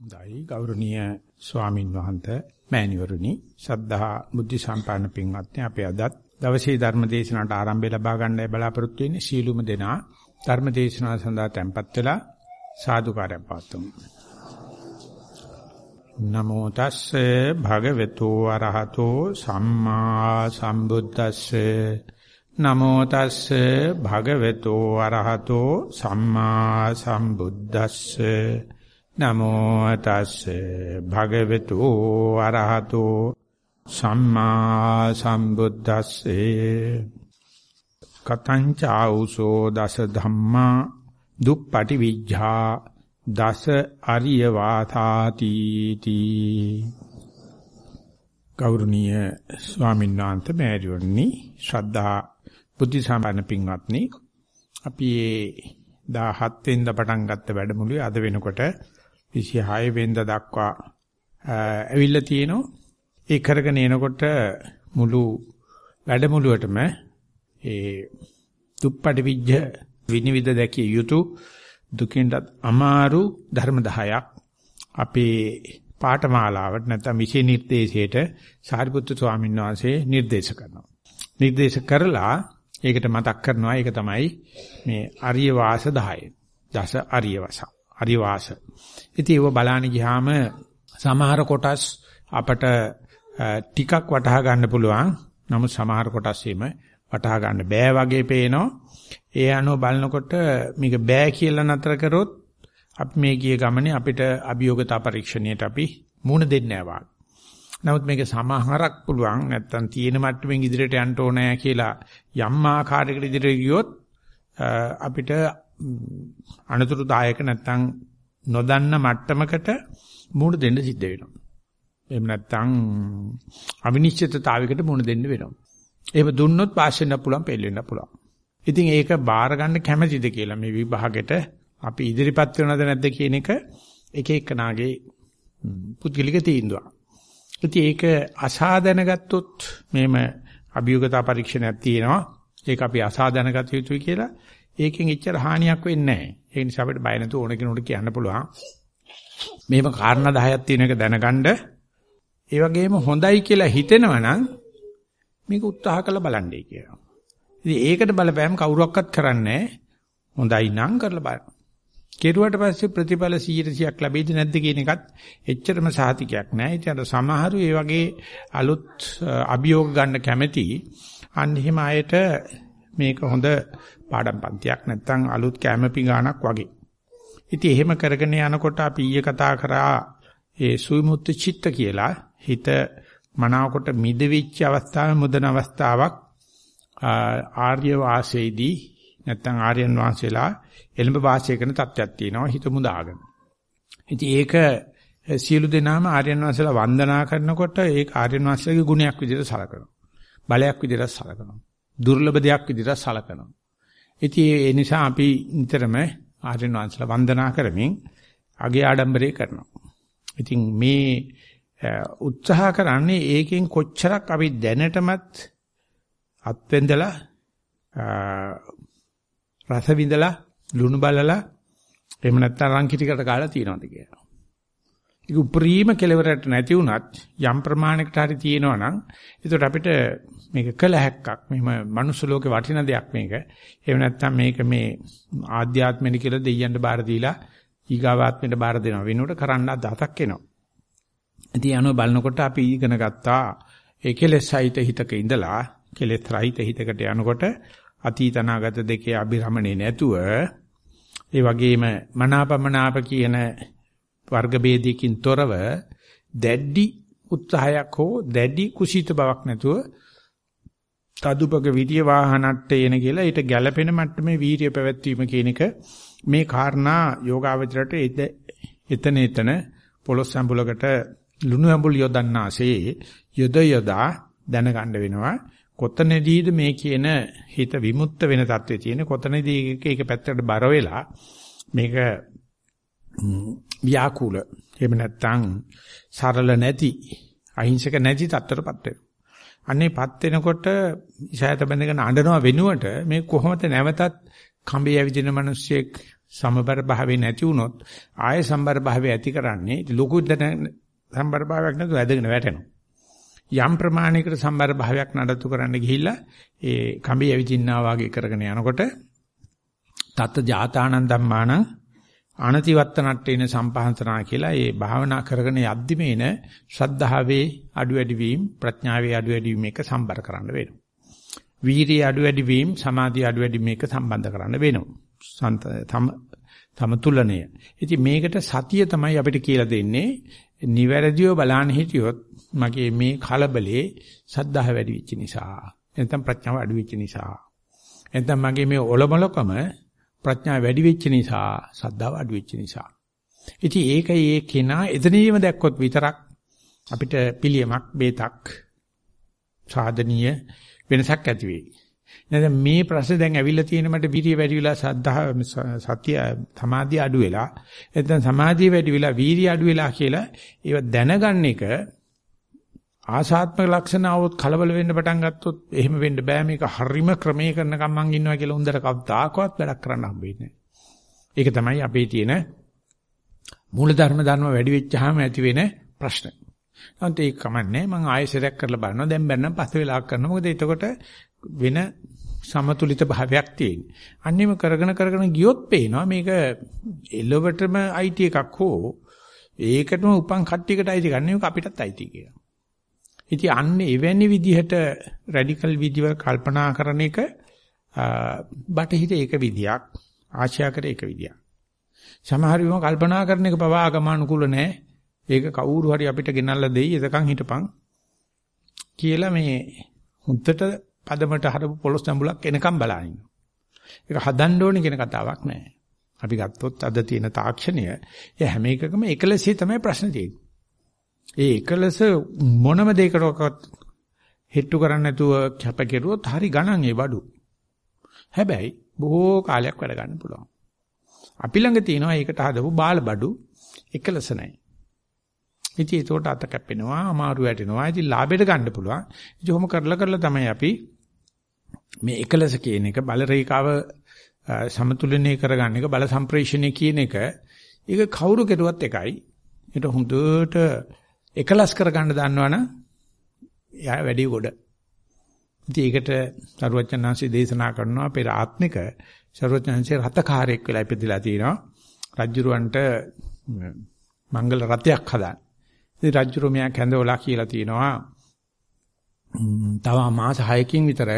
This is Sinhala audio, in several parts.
දෛ ගෞරවනීය ස්වාමින් වහන්සේ මෑණිවරුනි සද්ධා බුද්ධ සම්පන්න පින්වත්නි අපේ අදත් දවසේ ධර්ම දේශනාවට ආරම්භය ලබා ගන්නයි බලාපොරොත්තු වෙන්නේ. සීලුම දෙනා ධර්ම දේශනාව සඳහා tempත් වෙලා සාදුකාරයක් පාත්තුමු නමෝ තස්සේ භගවතු වරහතෝ සම්මා සම්බුද්දස්සේ. නමෝ තස්සේ භගවතු වරහතෝ සම්මා සම්බුද්දස්සේ. නමෝ තස්සේ භගවතු අරහතෝ සම්මා සම්බුද්දස්සේ කතං චෞසෝ දස ධම්මා දුප්පටි විඥා දස අරිය වාතාති තී ගෞරවනීය ස්වාමීන් වහන්සේ මෑණියනි ශ්‍රද්ධා බුද්ධ සම්පන්න පින්වත්නි අපි 17 වෙනිදා පටන් ගත්ත වැඩමුළුවේ අද වෙනකොට 26 වෙනිදා දක්වා ඇවිල්ලා තියෙනවා. ඒ කරගෙන එනකොට මුළු වැඩමුළුවටම ඒ දුප්පටි විජ්ජ විනිවිද දැකිය යුතු දුකින්වත් අමාරු ධර්ම 10ක් අපේ පාඨමාලාවට නැත්නම් විෂය නිර්දේශයට සාරිපුත්තු ස්වාමීන් වහන්සේ නිර්දේශ කරනවා. නිර්දේශ කරලා ඒකට මතක් කරනවා ඒක තමයි මේ අරිය වාස 10. දස අරිය වාස. අරිය වාස. ඉතින් ඒව බලන්න ගියාම සමහර කොටස් අපට ටිකක් වටහා ගන්න පුළුවන්. නමුත් සමහර කොටස් එීම වටහා ගන්න බෑ වගේ පේනවා. ඒ අනුව බලනකොට මේක බෑ කියලා නතර කරොත් අපි මේ ගිය ගමනේ අපිට අභියෝගතා පරීක්ෂණයට අපි මුණ දෙන්නේ නැහැ නමුත් මේක සමහරක් පුළුවන් නැත්තම් තියෙන මට්ටමින් ඉදිරියට යන්න ඕනෑ කියලා යම් ආකාරයකට ඉදිරියට ගියොත් අපිට අනතුරුදායක නැත්තම් නොදන්න මට්ටමකට මුහුණ දෙන්න සිද්ධ වෙනවා. එහෙම නැත්තම් අවිනිශ්චිතතාවයකට මුහුණ දෙන්න වෙනවා. එහෙම දුන්නොත් පාස් වෙන්න පුළුවන්, පෙල් වෙන්න පුළුවන්. ඉතින් ඒක බාර ගන්න කැමැතිද කියලා මේ විභාගෙට අපි ඉදිරිපත් වෙනවද නැද්ද කියන එක එක එකනාගේ පුද්ගලික තීන්දුවක්. ඉතින් ඒක අසාධන ගත්තොත් මේම අභියෝගතා පරීක්ෂණයක් තියෙනවා. ඒක අපි අසාධන ගත යුතුයි කියලා ඒකෙන් එච්චර හානියක් වෙන්නේ නැහැ. ඒ නිසා අපිට බය නැතුව ඕන කෙනෙකුට කියන්න පුළුවන්. මේව කාරණා 10ක් තියෙන එක දැනගන්න. ඒ වගේම හොඳයි කියලා හිතෙනවා නම් මේක උත්සාහ කරලා බලන්නයි කියනවා. ඉතින් ඒකට බලපෑම් කවුරුවක්වත් කරන්නේ හොඳයි නම් කරලා බලන්න. කෙරුවට පස්සේ ප්‍රතිඵල 100%ක් ලැබෙයිද නැද්ද කියන එකත් එච්චරම සාහිතිකයක් නෑ. ඉතින් අර සමහරු ඒ වගේ අලුත් අභියෝග ගන්න කැමැති අන්න එහෙම අයට මේක හොඳ පාඩම් පන්තියක් නැත්තම් අලුත් කැමපි ගානක් වගේ. ඉතින් එහෙම කරගෙන යනකොට අපි ඊයේ කතා කරා ඒ සුවිමුත්ත චිත්ත කියලා හිත මනාවකට මිදෙවිච්ච අවස්ථාවේ මුදන අවස්ථාවක් ආර්ය වාසයේදී නැත්තම් ආර්යයන් වහන්සේලා එළඹ වාසය කරන තත්ත්වයක් තියෙනවා හිත මුදාගෙන. ඉතින් ඒක සියලු දෙනාම ආර්යයන් වහන්සේලා වන්දනා කරනකොට ඒක ආර්යයන් වහන්සේලාගේ ගුණයක් විදිහට සලකනවා. බලයක් විදිහට සලකනවා. දුර්ලභ දෙයක් විදිහට සලකනවා. ඉතින් ඒ නිසා අපි නිතරම ආර්යයන් වහන්සේලා වන්දනා කරමින් අගේ ආඩම්බරේ කරනවා. ඉතින් මේ උත්සාහ කරන්නේ ඒකෙන් කොච්චරක් අපි දැනටමත් අත්වෙන්දලා රස විඳලා ලුණු බලලා එහෙම නැත්නම් රන් කිටිකට කාලා තියනවාද කියලා. ඒක උපරිම කෙලවරට නැති වුණත් යම් ප්‍රමාණයකට හරි තියෙනවා නම් ඒකට අපිට මේක කළ හැක්කක්. මෙහෙම මනුස්ස ලෝකේ වටින දෙයක් මේක. එහෙම නැත්නම් මේක මේ ආධ්‍යාත්මෙනි කියලා දෙයියන්ට බාර දීලා ඊගාවාත්මෙට බාර දෙනවා. වෙනුවට කරන්න අදහසක් එනවා. ඉතින් අනෝ බලනකොට අපි ඉගෙන ගත්තා ඒ කෙලෙස් සහිත හිතක ඉඳලා කෙලෙස් රහිත හිතකට යනකොට අතීත අනාගත දෙකේ අභිරමණේ නැතුව ඒ වගේම මනාපමනාප කියන වර්ග ભેදයකින් තොරව දැඩි උත්සාහයක් හෝ දැඩි කුසීත බවක් නැතුව තදුපක විරිය වාහනට්ටේන කියලා ඊට ගැළපෙන මට්ටමේ වීරිය පැවැත්වීම කියන එක මේ කාරණා යෝගාවචරයට එතන එතන පොළොස් සම්බුලකට ලුණු ඇඹුල් යොදන්නාසේ යොද යොදා දැනගන්න වෙනවා. කොතනදීද මේ කියන හිත විමුක්ත වෙන தත්ත්වයේ තියෙන කොතනදී ඒක පැත්තකට බර වෙලා මේක ව්‍යාකූල එහෙම නැත්නම් සරල නැති අහිංසක නැති தත්ත්වයටපත් වෙනවා. අන්නේපත් වෙනකොට ඉසాయත බඳගෙන අඬනවා වෙනුවට මේ කොහොමද නැවතත් කඹේ ඇවිදින මිනිස්සෙක් සමබර භාවය නැති වුණොත් ආය සම්බර භාවය ඇති කරන්නේ ලොකු සම්බර භාවයක් නැතුව ඇදගෙන වැටෙනවා. යම් ප්‍රමාණයකට සම්බර භාවයක් නඩත්තු කරන්න ගිහිල්ලා ඒ කඹි ඇවිදින්නා වගේ කරගෙන යනකොට තත් ජාතානන් ධම්මාන අනතිවත්තනට්ඨේන සම්පහන්තනා කියලා ඒ භාවනා කරගෙන යද්දිමේන ශ්‍රද්ධාවේ අඩු වැඩි වීම ප්‍රඥාවේ අඩු වැඩි වීම එක සම්බර කරන්න වෙනවා. වීරිය අඩු වැඩි වීම සමාධිය අඩු වැඩි මේක සම්බන්ධ කරන්න වෙනවා. තම තමතුලනය. ඉතින් මේකට සතිය තමයි අපිට කියලා දෙන්නේ. නිවැරදිව බලන්න හිටියොත් මගේ මේ කලබලේ සද්ධාහ වැඩි වෙච්ච නිසා. නැත්නම් ප්‍රඥාව අඩු වෙච්ච නිසා. නැත්නම් මගේ මේ ඔලොමලකම ප්‍රඥාව වැඩි වෙච්ච නිසා, සද්ධාව අඩු වෙච්ච නිසා. ඉතින් ඒකයි ඒ කෙනා එතනීම දැක්කොත් විතරක් අපිට පිළියමක්, බේතක්, සාධනීය වෙනසක් ඇති වෙයි. නැත්නම් මේ ප්‍රශ්නේ දැන් ඇවිල්ලා තියෙන මට වීර්ය වැඩි වෙලා සද්ධා සත්‍ය සමාධිය අඩු වෙලා නැත්නම් සමාධිය වැඩි වෙලා වීර්ය අඩු වෙලා කියලා ඒව දැනගන්න එක ආසාත්මක ලක්ෂණ આવොත් කලබල වෙන්න පටන් ගත්තොත් එහෙම වෙන්න බෑ මේක හරිම ක්‍රමයේ කරනකම් මං ඉන්නවා කියලා හොඳට කවදාකවත් වැඩක් කරන්න හම්බෙන්නේ ඒක තමයි අපේ තියෙන මූල ධර්ම ධර්ම වැඩි වෙච්චාම ඇති වෙන ප්‍රශ්න. නැත්නම් ඒක කමන්නේ මං ආයෙසරයක් කරලා බලනවා දැන් බැන්නම් පස්සේ වෙලාවක් කරනවා මොකද එතකොට වෙන සමතුලිත භාවයක් තියෙන. අන්නේම කරගෙන කරගෙන ගියොත් පේනවා මේක එලවටම අයිති එකක් හෝ ඒකටම උපන් කට්ටියකට අයිති ගන්න එක අපිටත් අයිති කියලා. ඉතින් අන්න එවැනි විදිහට රැඩිකල් විදිව කල්පනා කරන එක බටහිර ඒක විදියක් ආශ්‍යාකර ඒක විදියක්. සමහර විම කල්පනා කරන එක පවා ආගමනුකූල නැහැ. ඒක කවුරු හරි අපිට ගෙනල්ලා දෙයි එතකන් හිටපන් කියලා මේ හුත්තට පදමට හරපු පොලොස් තඹුලක් එනකම් බලන ඒක හදන්න ඕනේ කියන කතාවක් නෑ. අපි ගත්තොත් අද තියෙන තාක්ෂණය ඒ හැම එකකම එකලසේ තමයි ප්‍රශ්න තියෙන්නේ. ඒ එකලස මොනම දෙයකටවත් හෙට්ටු කරන්නේ නැතුව කැපකිරුවොත් හරි ගණන් ඒ බඩු. හැබැයි බොහෝ කාලයක් වැඩ ගන්න පුළුවන්. අපි ළඟ තියෙනවා ඒකට හදපු බාල බඩු එකලස නැහැ. ඉතින් ඒකට අත කැපෙනවා අමාරු වැටෙනවා. ඉතින් ලාභයට ගන්න පුළුවන්. ඉතින් කොහොම කරලා කරලා තමයි අපි මේ එකලස කියන එක බල රේඛාව සමතුලනය කරගන්න එක බල සම්ප්‍රේෂණය කියන එක ඒක කවුරු කෙරුවත් එකයි. ඒක හොඳට එකලස් කරගන්න දන්නවනම් යා වැඩි කොට. ඉතින් ඒකට සරුවචනාංශي දේශනා කරනවා පෙර ආත්මික සරුවචනාංශේ රතකාරයෙක් වෙලා ඉපදිලා තිනවා. රජ්ජුරුවන්ට මංගල රතයක් හදාන්න. ඉතින් රජ්ජුරුව මෙයා කැඳවලා කියලා තිනවා. තව මාස 6කින් විතර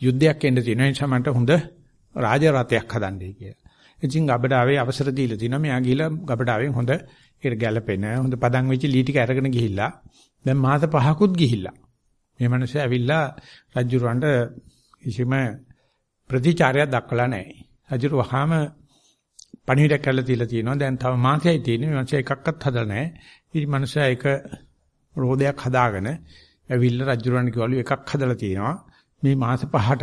යුද්ධයක් එන්න තියෙන නිසා මට හොඳ රාජ රතයක් හදන්නයි කියලා. ඉතින් ගබඩාවේ අවසර දීලා තිනවා. මෙයා ගිහිල්ලා ගබඩාවෙන් හොඳ ඒකට ගැළපෙන හොඳ පදන් වෙච්ච ලී ටික අරගෙන ගිහිල්ලා දැන් මාස පහකුත් ගිහිල්ලා මේ මිනිස්සු ඇවිල්ලා රජුරවන්ට කිසිම ප්‍රතිචාරයක් දක්වලා නැහැ. රජුර වහාම පණිවිඩයක් කරලා තියලා තියෙනවා. දැන් තව මාසයයි තියෙන්නේ. මේ මාසය එකක්වත් හදලා නැහැ. ඉතින් මිනිස්සයා එක රෝදයක් හදාගෙන ඇවිල්ලා රජුරවන්ට කිව්වලු එකක් හදලා තියෙනවා. මේ මාස පහට.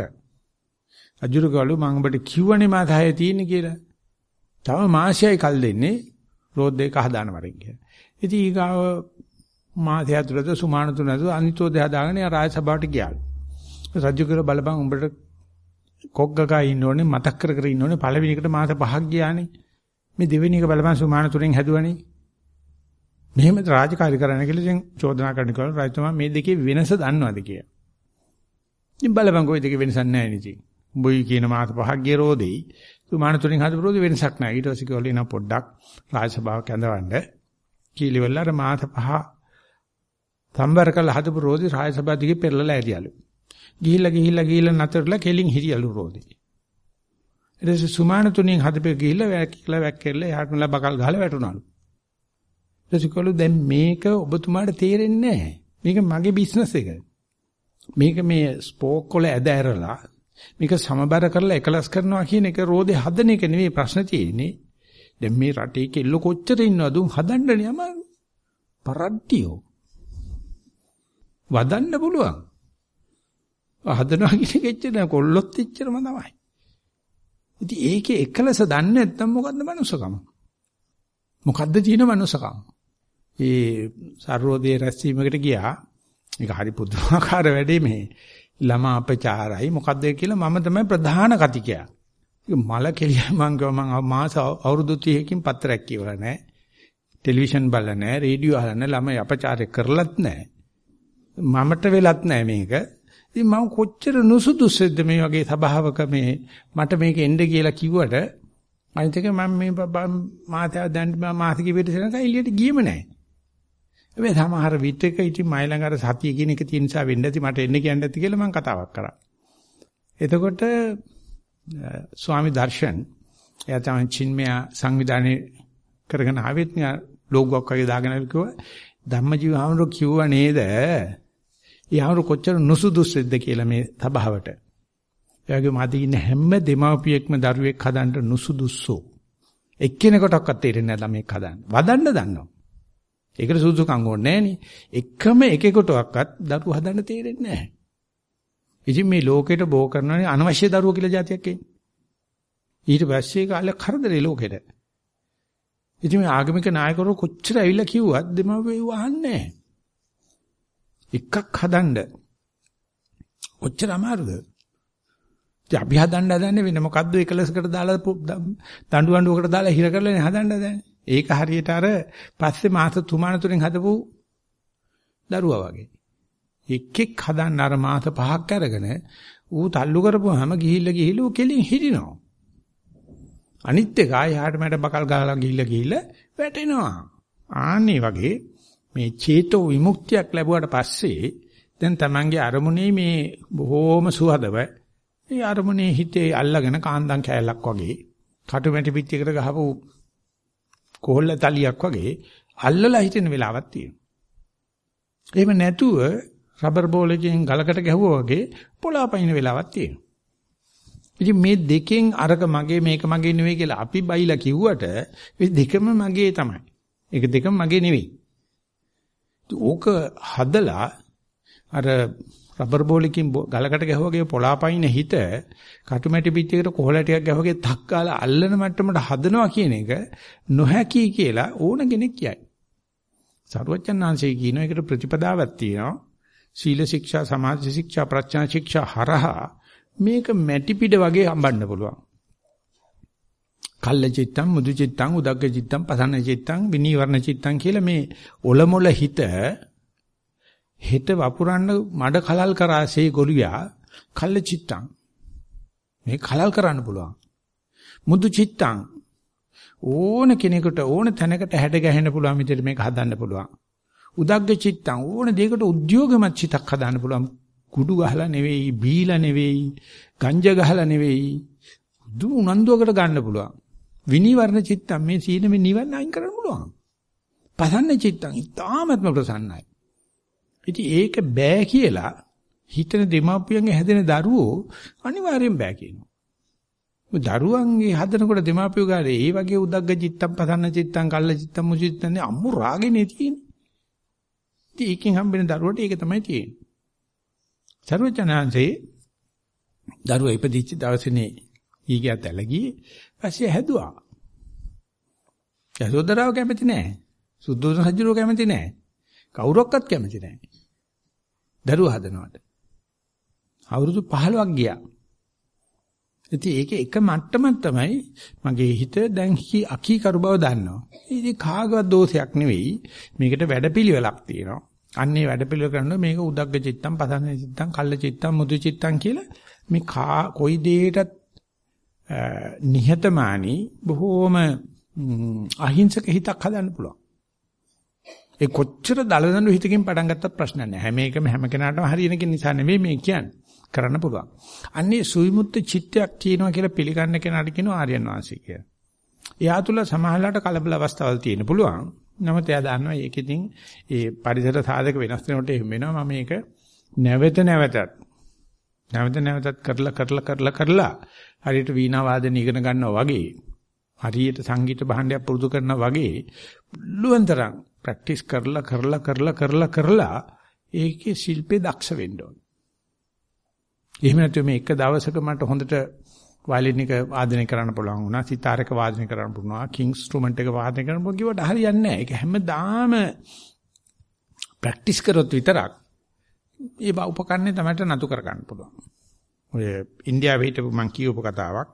රජුර කිව්වලු මම ඔබට කිව්වනේ මාස 6 තියෙන්නේ කියලා. තව මාසයයි කල් දෙන්නේ. රෝද දෙක හදාන වරින් කියලා. ඉතින් ඊගාව මාසය ඇතුළත සුමාන තුන ඇතුළත අනිතෝදය හදාගෙන රාජ සභාවට ගියාලු. රජු කියලා බලපන් උඹට කොග්ගකා ඉන්න ඕනේ මතක් කර කර ඉන්න ඕනේ පළවෙනි එකට මාස පහක් ගියානේ. මේ දෙවෙනි එක බලපන් සුමාන තුනෙන් හැදුවනේ. මෙහෙම රාජකාරී කරන්න කියලා ඉතින් චෝදනා කරන කල රජතුමා මේ දෙකේ වෙනස දන්නවද කියලා. ඉතින් බලපන් කොයි දෙකේ වෙනසක් නැහැ නේ උඹයි කියන මාස පහක් ගිය රෝදෙයි විමාන තුලින් හදපු රෝද වෙනසක් නැහැ. ඊට පස්සේ කිව්වලු එන පොඩ්ඩක් රාජසභාවක් ඇඳවන්න. කීලිවල අර මාස පහ සම්බර කළ හදපු රෝද රාජසභාව දිගේ පෙරලලා ඇදියලු. ගිහිල්ලා ගිහිල්ලා ගිහිල්ලා නතරලා කෙලින් හිරියලු රෝදේ. ඊට පස්සේ සුමාන තුලින් හදපේ ගිහිල්ලා වැක්කලා වැක්කෙල්ල එහාට නලා බකල් ගහලා වැටුණලු. ඊට පස්සේ කිව්වලු දැන් මේක ඔබතුමාට තේරෙන්නේ නැහැ. මේක මගේ බිස්නස් එක. මේක මේ ස්පෝක් වල ඇද ඇරලා මේක සමබර කරලා එකලස් කරනවා කියන එක රෝදේ හදන එක නෙවෙයි ප්‍රශ්න තියෙන්නේ. දැන් මේ රටේ කෙල්ල කොච්චර ඉන්නවද උන් හදන්න නියමාරු. පරට්ටියෝ. වදන්න පුළුවන්. හදනවා කියන එක එච්චර කොල්ලොත් එච්චරම තමයි. ඉතින් ඒකේ එකලස දන්නේ නැත්නම් මොකද්ද මනුස්සකම? මොකද්ද තියෙන මනුස්සකම? ඒ සර්වෝදේ රැස්වීමකට ගියා. ඒක හරි පුදුමාකාර වැඩේ මේ. ළමා අපචාරයි මොකද්ද කියලා මම තමයි ප්‍රධාන කතිකයා. මල කෙලිය මං ගව මං මාස අවුරුදු 30කින් පත්‍රයක් කියවලා නැහැ. ටෙලිවිෂන් බලලා නැහැ, රේඩියෝ අහලා නැහැ, ළමයි අපචාරය කරලත් නැහැ. මමට වෙලත් නැහැ මේක. ඉතින් මම කොච්චර නුසුදුසුද මේ වගේ සබාවක මේ මට මේක එන්න කියලා කිව්වට අනිත් එක මම මේ මාතයා දැන් මාසික පිටසනක එළියට ගියේම නැහැ. හැබැයි සමහර විටක ඉතින් මයි ළඟ අර සතිය කියන එක තියෙන නිසා වෙන්න ඇති මට එන්න කියන්න ඇති කියලා මම කතාවක් කරා. එතකොට ස්වාමි දර්ශන් එයා තමයි චින්මය සංවිධානයේ කරගෙන ආවෙත් න්යා ලෝගෝක් වගේ දාගෙන කිව්වා ධම්මජීව හාමුදුරුවෝ කිව්වා නේද? ඊහාමුදුරුවෝ කොච්චර නුසුදුසුද කියලා මේ සභාවට. එයාගේ මැද ඉන්න හැම දෙමාපියෙක්ම දරුවෙක් හදන්න නුසුදුස්සෝ. එක්කෙනෙකුටවත් තේරෙන්නේ නැහැ ළමෙක් හදන්න. වදන්න දන්නවා. ඒකට සුදුසුකම් ඕනේ නැහනේ. එකම එකෙකුටවත් දරුවෝ හදන්න තේරෙන්නේ නැහැ. ඉතින් මේ ලෝකෙට බෝ කරනනේ අනවශ්‍ය දරුවෝ කියලා જાතියක් එන්නේ. ඊට පස්සේ කාලේ කරදරේ ලෝකෙට. ඉතින් මේ ආගමික නායකවරු කොච්චර ඇවිල්ලා කිව්වත් දෙමාපියෝ වහන්නේ එකක් හදන්න. කොච්චර අමාරුද? ඉතින් අපි හදන්න හදන්නේ වෙන මොකද්ද එකලසකට දාලා දඬු අඬුවකට දාලා හිර කරලා හදන්න හදන්නේ. ඒක හරියට අර පස්සේ මාස 3 තුනෙන් හදපු දරුවා වගේ. එක්ෙක් හදන්න අර මාස පහක් අරගෙන ඌ තල්ලු කරපුවාම ගිහිල්ලා ගිහිල්ලා ඌ කෙලින් හිටිනවා. අනිත් එක ආයහාට මට බකල් ගහලා ගිහිල්ලා ගිහිල්ලා වැටෙනවා. ආන්නේ වගේ මේ චේතෝ විමුක්තියක් ලැබුවට පස්සේ දැන් Tamange අරමුණේ මේ බොහෝම සුහදව ඒ අරමුණේ හිතේ අල්ලගෙන කාන්දම් කෑල්ලක් වගේ කටුමැටි පිටියකට ගහපු කොහොල්ල තලියක් වගේ අල්ලලා හිටින වෙලාවක් තියෙනවා. එහෙම නැතුව රබර් බෝලකින් ගලකට ගැහුවා වගේ පොළාපයින් වෙලාවක් තියෙනවා. ඉතින් මේ දෙකෙන් අරක මගේ මේක මගේ නෙවෙයි කියලා අපි බයිලා කිව්වට මේ දෙකම මගේ තමයි. ඒක දෙකම මගේ නෙවෙයි. ඕක හදලා අර රබර් බෝලකින් ගලකට ගැහුවාගේ පොළාපයින් හිත කටුමැටි පිටියකට කොහල ටිකක් ගැහුවාගේ තක් ගාලා අල්ලන මට්ටමට හදනවා කියන එක නොහැකි කියලා ඕන කෙනෙක් කියයි. සරුවචනාංශයේ කියන එකට ප්‍රතිපදාවක් තියෙනවා. සීල ශික්ෂා, සමාධි ශික්ෂා, ප්‍රඥා ශික්ෂා හරහා මේක මැටි පිට වගේ හම්බන්න පුළුවන්. කල්ල චිත්තං, මුදු චිත්තං, උදග්ග චිත්තං, පසන්න චිත්තං, විනීවරණ චිත්තං කියලා මේ ඔලමුල හිත හෙට වපුරන්න මඩ කලල් කරාසේ ගොළුයා කල්ල චිත්තං. මේ කලල් කරන්න පුළුවන්. මුදු චිත්තං. ඕන කෙනෙකුට ඕන තැනකට හැඩ ගැහෙන්න පුළුවන් විදිහට මේක හදන්න පුළුවන්. උදග්ග චිත්තං. ඕන දෙයකට උද්‍යෝගමත් චිතක් හදන්න පුළුවන්. කුඩු ගහලා නෙවෙයි බීලා නෙවෙයි ගංජ ගහලා නෙවෙයි. දු උනන්දුවකට ගන්න පුළුවන්. විනිවර්ණ චිත්තං. මේ සීන මේ නිවන්න අයින් කරන්න පුළුවන්. පසන්න චිත්තං. ඉතාමත්ම ප්‍රසන්නයි. ඉතින් ඒක බෑ කියලා හිතන දෙමාපියන්ගේ හැදෙන දරුවෝ අනිවාර්යෙන් බෑ කියනවා. දරුවන්ගේ හදනකොට දෙමාපියෝ ගාලේ ඒ වගේ උදග්ග චිත්තම් පසන්න චිත්තම් කල්ල චිත්තම් මුචිත්තම් අම්මු රාගනේ තියෙන්නේ. ඉතින් ඒකෙන් හම්බෙන දරුවට ඒක තමයි තියෙන්නේ. සර්වචනාංශේ දරුවා ඉපදිච්ච දවසේනේ ඊගියත් ඇලගියේ පස්සේ හැදුවා. යසෝදරාව කැමති නෑ. සුද්ධෝදන රජුරෝ කැමති නෑ. කවුරක්වත් කැමති නැහැ. දරුවා හදනවට. අවුරුදු 15ක් ගියා. ඉතින් ඒකේ එක මට්ටමක් තමයි මගේ හිත දැන් අකීකරු බව දන්නවා. ඉතින් කාගවත් දෝෂයක් නෙවෙයි. මේකට වැඩපිළිවෙලක් තියෙනවා. අන්නේ වැඩපිළිවෙල කරනවා මේක උදග්ග චිත්තම්, පසන්න චිත්තම්, කල්ල චිත්තම්, මුදු චිත්තම් කියලා මේ කොයි දෙයකටත් නිහතමානී බොහෝම අහිංසක හිතක් හදන්න පුළුවන්. ඒ කොච්චර දලදඬු හිතකින් පටන් ගත්තත් ප්‍රශ්න නැහැ. හැම එකම හැම කෙනාටම හරියන කෙන නිසා නෙවෙයි මේ කියන්නේ. කරන්න පුළුවන්. අන්නේ සුවිමුත්ත චිත්තයක් තියෙනවා කියලා පිළිගන්න කෙනාට කියනවා ආර්යයන් වහන්සේ කියලා. එයා තුල සමහරලාට කලබල අවස්ථාවල් තියෙන්න පුළුවන්. නමුත් එයා දන්නවා ඒකෙදින් ඒ පරිසර සාධක වෙනස් වෙනකොට එහෙම වෙනවා. මම මේක නැවත නැවතත් නැවත නැවතත් කරලා කරලා කරලා කරලා හරියට වීණා වාදන ඉගෙන ගන්නවා වගේ හරියට සංගීත භාණ්ඩයක් පුරුදු කරනවා වගේ ලුවන්තරම් ප්‍රැක්ටිස් කරලා කරලා කරලා කරලා කරලා ඒකේ ශිල්පේ දක්ෂ වෙන්න ඕන. එහෙම නැත්නම් මේ එක දවසක මට හොඳට වයලින් එක වාදනය කරන්න පුළුවන් වුණා, සිතාර් එක වාදනය කරන්න පුළුවන්, කිං ඉන්ස්ට්‍රුමන්ට් එක වාදනය කරන්න පුළුවන් කිව්වට හරියන්නේ නැහැ. ඒක හැමදාම ප්‍රැක්ටිස් කරොත් විතරක් ඒ උපකරණේ තමයි නතු කර ගන්න පුළුවන්. ඔය ඉන්දියාවේ හිටපු මං කියවපු කතාවක්.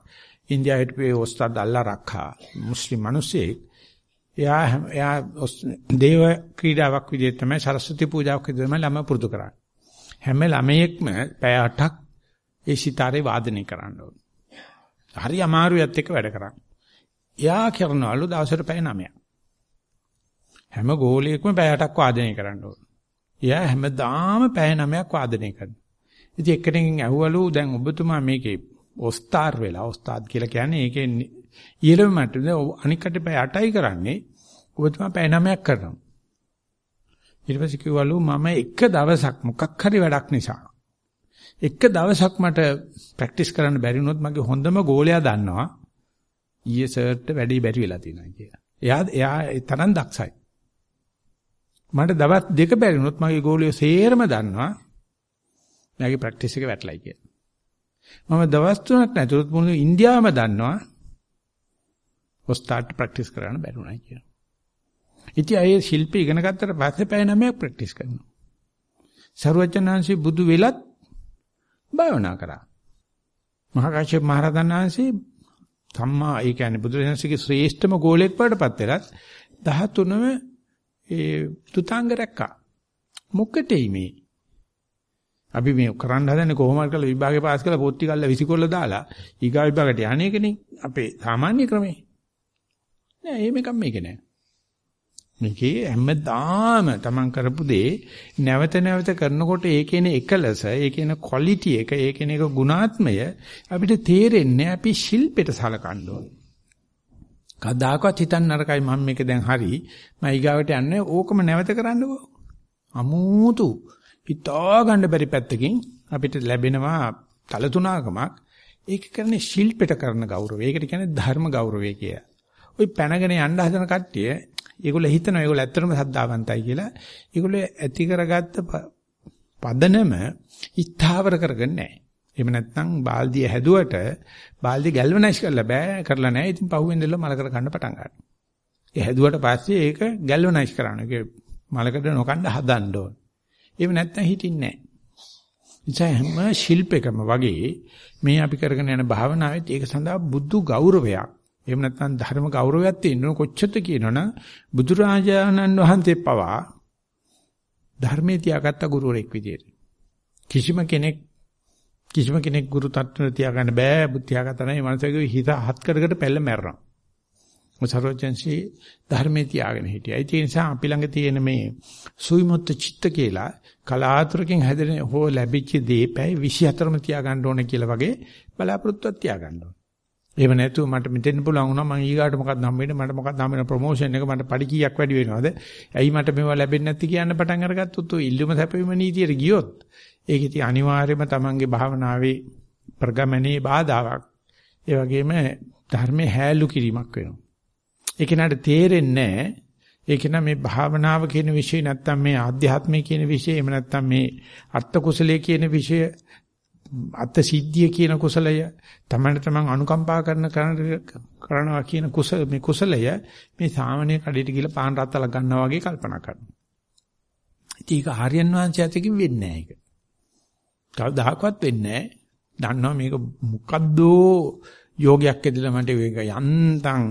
ඉන්දියාවේ හිටපු ඔස්තාද් අල්ලා රක්ඛා මුස්ලිම් මිනිස්සෙක් එයා එයා දේව ක්‍රීඩාවක් විදිහට තමයි සරස්වති පූජාවක් විදිහට තමයි ළම පුරුදු කරන්නේ. හැම ළමයෙක්ම පැය 8ක් ඒ සිතාරේ වාදනය කරන්න ඕන. හරි අමාරුයත් එක්ක වැඩ කරන්නේ. එයා කරනවලු දවසට පැය 9ක්. හැම ගෝලයකම පැය 8ක් වාදනය කරන්න ඕන. එයා හැමදාම පැය 9ක් වාදනය කරනවා. ඉතින් එක්කෙනෙක්ගෙන් ඇහුවලු දැන් ඔබතුමා මේකේ ඔස්තාර් වෙලා ඔස්තාද් කියලා කියන්නේ ඒකේ ඉහළම මට්ටමේ අනික් කටේ පැය 8යි කරන්නේ ඔබතුමා පැය 9ක් කරනවා. ඊට පස්සේ කිව්වලු මම එක දවසක් මොකක් හරි වැඩක් නිසා එක දවසක් මට ප්‍රැක්ටිස් කරන්න බැරි වුණොත් මගේ හොඳම ගෝලයා දන්නවා ඊයේ සර්ට වැඩි බැරි වෙලා තියෙනවා කියලා. එයා එයා ඒ තරම් දක්ෂයි. මට දවස් දෙක බැරි වුණොත් මගේ ගෝලියෝ සේරම දන්නවා මගේ ප්‍රැක්ටිස් එක වැටලයි කියලා. මම දවස් තුනක් නැතුවත් මුළු ඉන්දියාවම දන්නවා ඔස්තාඩ් ප්‍රැක්ටිස් කරන්න බැරුණයි කියලා. ඉතින් අය ශිල්පී ඉගෙන ගත්තට පස්සේ පැය නමයක් ප්‍රැක්ටිස් කරනවා. සරුවචනාංශي බුදු වෙලත් භාවනා කරා. මහා කාශ්‍යප මහ රහතන් වහන්සේ සම්මා ඒ කියන්නේ බුදුරජාණන්සේගේ ශ්‍රේෂ්ඨම ගෝලයක් වඩපත් වෙලත් 13ම ඒ තුතාංග රැක්කා. මොකටෙයි මේ? අපි මේ කරන්න හදන්නේ කොහොමද කියලා විභාගේ පාස් කරලා පොත් ටික අල්ල විසිකොල්ල දාලා ඊගා විභාගට යන්නේකනේ අපේ සාමාන්‍ය ක්‍රමේ. නෑ එහෙම එකක් මේක නෑ. මේකේ හැමදාම තමන් කරපු දේ නැවත නැවත කරනකොට ඒකේන එකලස ඒකේන ක්වොලිටි එක ඒකේන එක ගුණාත්මය අපිට තේරෙන්නේ අපි ශිල්පෙට සලකන්න ඕනේ. කවදාකවත් හිතන්න නරකයි මම මේක දැන් හරි මම ඊගාවට යන්නේ ඕකම නැවත කරන්නකෝ. අමුතු හිතා ගන්න බැරි පැත්තකින් අපිට ලැබෙනවා තලතුණකමක් ඒක කරන්නේ ශිල්පෙට කරන ගෞරවය. ඒකට කියන්නේ ධර්ම ගෞරවය කියලා. ওই පැනගෙන යන්න හදන කට්ටිය ඒගොල්ලෝ හිතනවා ඒගොල්ලෝ ඇත්තටම සද්ධාවන්තයි කියලා. ඒගොල්ලෝ ඇති කරගත්ත පදනම ඉස්තාවර කරගන්නේ නැහැ. එහෙම නැත්නම් බාල්දිය හැදුවට බාල්දිය ගැල්වනයිස් කරලා බෑ කරලා නැහැ. ඉතින් පහුවෙන් දෙල්ල මලකට කන්න පටන් ගන්නවා. ඒ හැදුවට පස්සේ ඒක ගැල්වනයිස් කරන්න. ඒක මලකට නොකන්න හදන්න ඕන. එහෙම නැත්නම් හිටින්නේ නැහැ. හැම ශිල්පයකම වගේ මේ අපි කරගෙන යන භාවනාවෙත් ඒක සඳහා බුදු ගෞරවයක්. එහෙම නැත්නම් ධර්ම ගෞරවයක් තියෙනවා කොච්චරද කියනවනම් බුදුරජාණන් වහන්සේ පවා ධර්මයේ තියාගත්ත ගුරුවරෙක් විදියට. කිසිම කෙනෙක් කිසිම කෙනෙක් ගුරු තත්ත්වෙ තියාගන්න බෑ බුද්ධියාගත්තා නම් මේ මනසගේ හිත හත් කරකට පැල්ල මැරෙනවා. මොසරෝජන්සි ධර්මයේ තියාගෙන හිටියා. ඒ නිසා අපි ළඟ තියෙන මේ සුවිමුත්ත චිත්ත කියලා කලාතුරකින් හැදෙන හෝ ලැබිච්ච දේ පැය 24ම තියාගන්න ඕනේ කියලා වගේ බලාපොරොත්තුවක් තියාගන්න ඕනේ. එහෙම නැතුව මට මෙතෙන්න පුළුවන් වුණා මම ඊගාට මොකක්ද හම්බෙන්නේ මට මොකක්ද හම්බෙන ප්‍රොමෝෂන් එක මට පඩි කීයක් වැඩි වෙනවද? ඇයි මට මේවා ලැබෙන්නේ නැති කියන්න පටන් අරගත්තොත් ඔය ඉල්ලුම සැපවීම නීතියට ගියොත් ඒක ඉතින් අනිවාර්යයෙන්ම Tamanගේ භාවනාවේ ප්‍රගමනේ බාධාවක්. ඒ වගේම ධර්මයේ හැලු කිරීමක් වෙනවා. ඒක නට තේරෙන්නේ ඒක නම් මේ භාවනාව කියන વિષය නැත්තම් මේ ආධ්‍යාත්මය කියන વિષය එහෙම නැත්තම් මේ අර්ථ කුසලයේ කියන વિષය අර්ථ සිද්ධිය කියන කුසලය තමන්න තමන් අනුකම්පා කරන කරනවා කියන කුසල මේ කුසලය මේ සාමාන්‍ය කඩේට ගිහලා පාන් රත්තල ගන්නවා වගේ කල්පනා කරනවා. ඉතින් ඒක හරියන් වහන්සේ ඇතකින් වෙන්නේ නැහැ ඒක. කවදාකවත් වෙන්නේ නැහැ. දන්නවා මේක මොකද්ද යෝගයක් ඇදලා මට මේක යන්තම්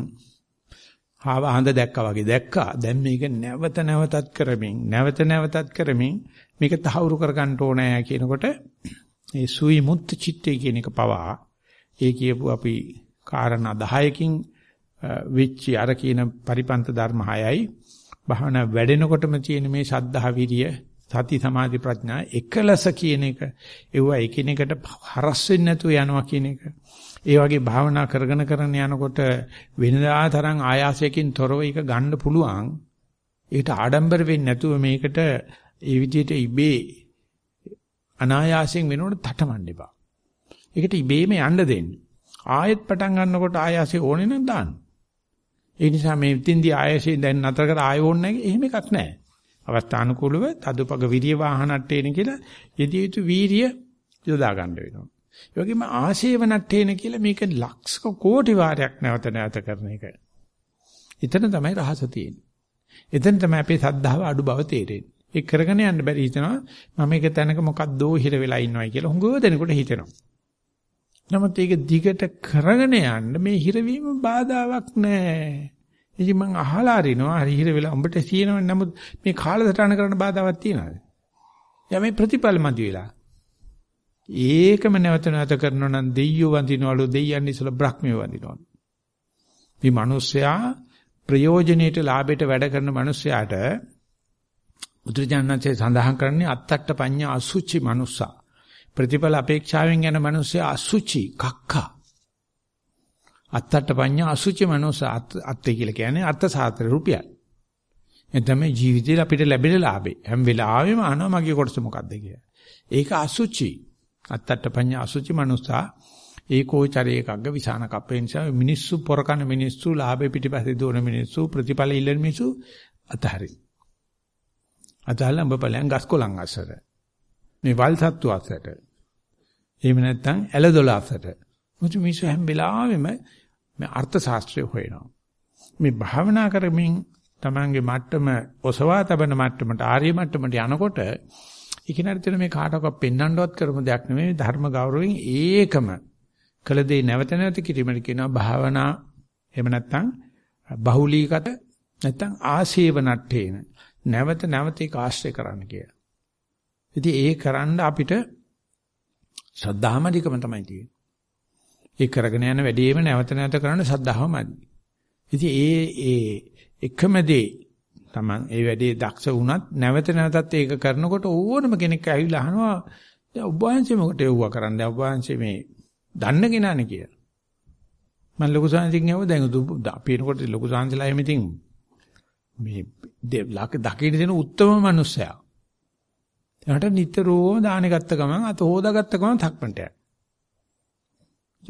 ආව හඳ දැක්කා වගේ දැක්කා. දැන් මේක නැවත නැවතත් කරමින් නැවත නැවතත් කරමින් මේක තහවුරු කරගන්න ඕනේ කියනකොට ඒ සුයි මුත් චිත්තේ කියන එක පවා ඒ කියපු අපි කාරණා 10කින් වෙච්චි අර කියන පරිපන්ත ධර්ම 6යි භාවනා වැඩෙනකොටම තියෙන මේ සද්ධා විරිය සති සමාධි ප්‍රඥා එකලස කියන එක. ඒවා එකිනෙකට හරස් වෙන්නේ නැතුව යනවා කියන එක. ඒ වගේ භාවනා කරගෙන කරගෙන යනකොට වෙනදා තරම් ආයාසයකින් තොරව එක ගන්න පුළුවන්. ඒකට ආඩම්බර වෙන්නේ නැතුව මේකට ඒ විදිහට ඉබේ අනායාසයෙන් වෙනකොට තටමන්න එපා. ඒකට ඉබේම යන්න දෙන්න. ආයෙත් පටන් ගන්නකොට ආයාසය ඕනේ නම් දාන්න. ඒ නිසා මේ විතින්දී ආයාසයෙන් දැන් නතර කර ආයෙ ඕනේ නැහැ. එහෙම එකක් නැහැ. අවස්ථානුකූලව තදුපග විරිය වාහනට්ටේන කියලා යෙදිය යුතු වීරිය යොදා ගන්න වෙනවා. ඒ වගේම ආශේවනට්ඨේන කියලා මේක ලක්ෂ කෝටි වාරයක් නැවත නැවත කරන එක. එතන තමයි රහස තියෙන්නේ. එතන තමයි අපේ සද්ධාව අඩු බව තේරෙන්නේ. ඒ කරගෙන යන්න බැරි හිතනවා මම මේක තැනක මොකක්දෝ හිර වෙලා ඉන්නවයි කියලා හුඟව දෙනකොට හිතෙනවා. නමුත් ඒක දිගට කරගෙන යන්න මේ හිරවීම බාධාවක් නෑ. ඉතින් මං අහලා අරිනවා හරි හිර වෙලා උඹට තියෙනව නමුත් මේ කාලසටහන කරන්න බාධාවක් තියනවාද? යා මේ ප්‍රතිපල මදි වෙලා. ඒකම නැවත නැවත කරනවා නම් දෙයියෝ වඳිනවලු දෙයියන් ඉස්සලා බ්‍රහ්මියෝ වඳිනවලු. මේ මිනිස්සයා ප්‍රයෝජනෙට ලාභයට වැඩ කරන මිනිස්සයාට බුදුරජාණන්සේ සඳහන් කරන්නේ අත්තට්ට පඤ්ඤා අසුචි මනුස්සා. ප්‍රතිඵල අපේක්ෂාවෙන් යන මිනිස්සයා අසුචි කක්කා. අත්තට්ට පඤ්ඤා අසුචි මනුස්සා අත්තේ කියලා කියන්නේ අර්ථ සාත්‍ර රුපියල්. එතම ජීවිතේ අපිට ලැබෙන ලාභේ. හැම වෙලාවෙම අහනවා මගේ කොටස මොකද්ද කියලා. ඒක අසුචි. අත්තට්ට පඤ්ඤා අසුචි මනුස්සා ඒකෝ චරේකග්ග විසාන කප්පේ නිසා මිනිස්සු පොරකන මිනිස්සු ලාභේ පිටිපස්සේ දුවන මිනිස්සු ප්‍රතිඵල ඉල්ලන මිනිස්සු අතහරි. අතහලා උඹ ඵලයන් ගස්කොලන් අස්සට. මේ වල් සත්තු අස්සට. එහෙම නැත්නම් ඇලදොල අස්සට. මුතු මිනිස්සු හැම වෙලාවෙම මේ අර්ථ ශාස්ත්‍රය හොයනවා. මේ භාවනා කරමින් තමන්ගේ මට්ටම ඔසවා තබන මට්ටමට ආර්ය මට්ටමට යනකොට ඉකිනට තියෙන මේ කාටවත් පෙන්වන්නවත් කරමු දෙයක් නෙමෙයි ධර්ම ගෞරවයෙන් ඒකම කළ දෙය නැවත නැවත කිරීමට කියනවා භාවනා එහෙම නැත්නම් බහුලීගත නැත්නම් ආශේවනට්ඨේන නැවත නැවත ඒක ආශ්‍රය කරන්න කියලා. ඉතින් ඒ කරන්න අපිට ශ්‍රද්ධාමදිකම තමයි තියෙන්නේ. ඒ කරගෙන යන වැඩේම නැවත නැවත කරන්න ශ්‍රද්ධාවමදි. ඉතින් ඒ ඒ එකම දේ Taman ඒ වැඩේ දක්ෂ වුණත් නැවත නැවතත් ඒක කරනකොට ඕනම කෙනෙක් ඇවිල්ලා අහනවා දැන් ඔබ වහන්සේ මොකට එව්වා කරන්නේ ඔබ වහන්සේ මේ දන්න කෙනානේ කියලා. මම ලොකු සාංශින් යව දැන් අපි එනකොට ලොකු සාංශලා එහෙම ඉතින් මේ දකින්න දෙන උත්තරම මිනිස්සයා. එයාට නිතරම දාන ගත්ත ගමන් අත හොදා ගත්ත ගමන් තක්මන්ට යනවා.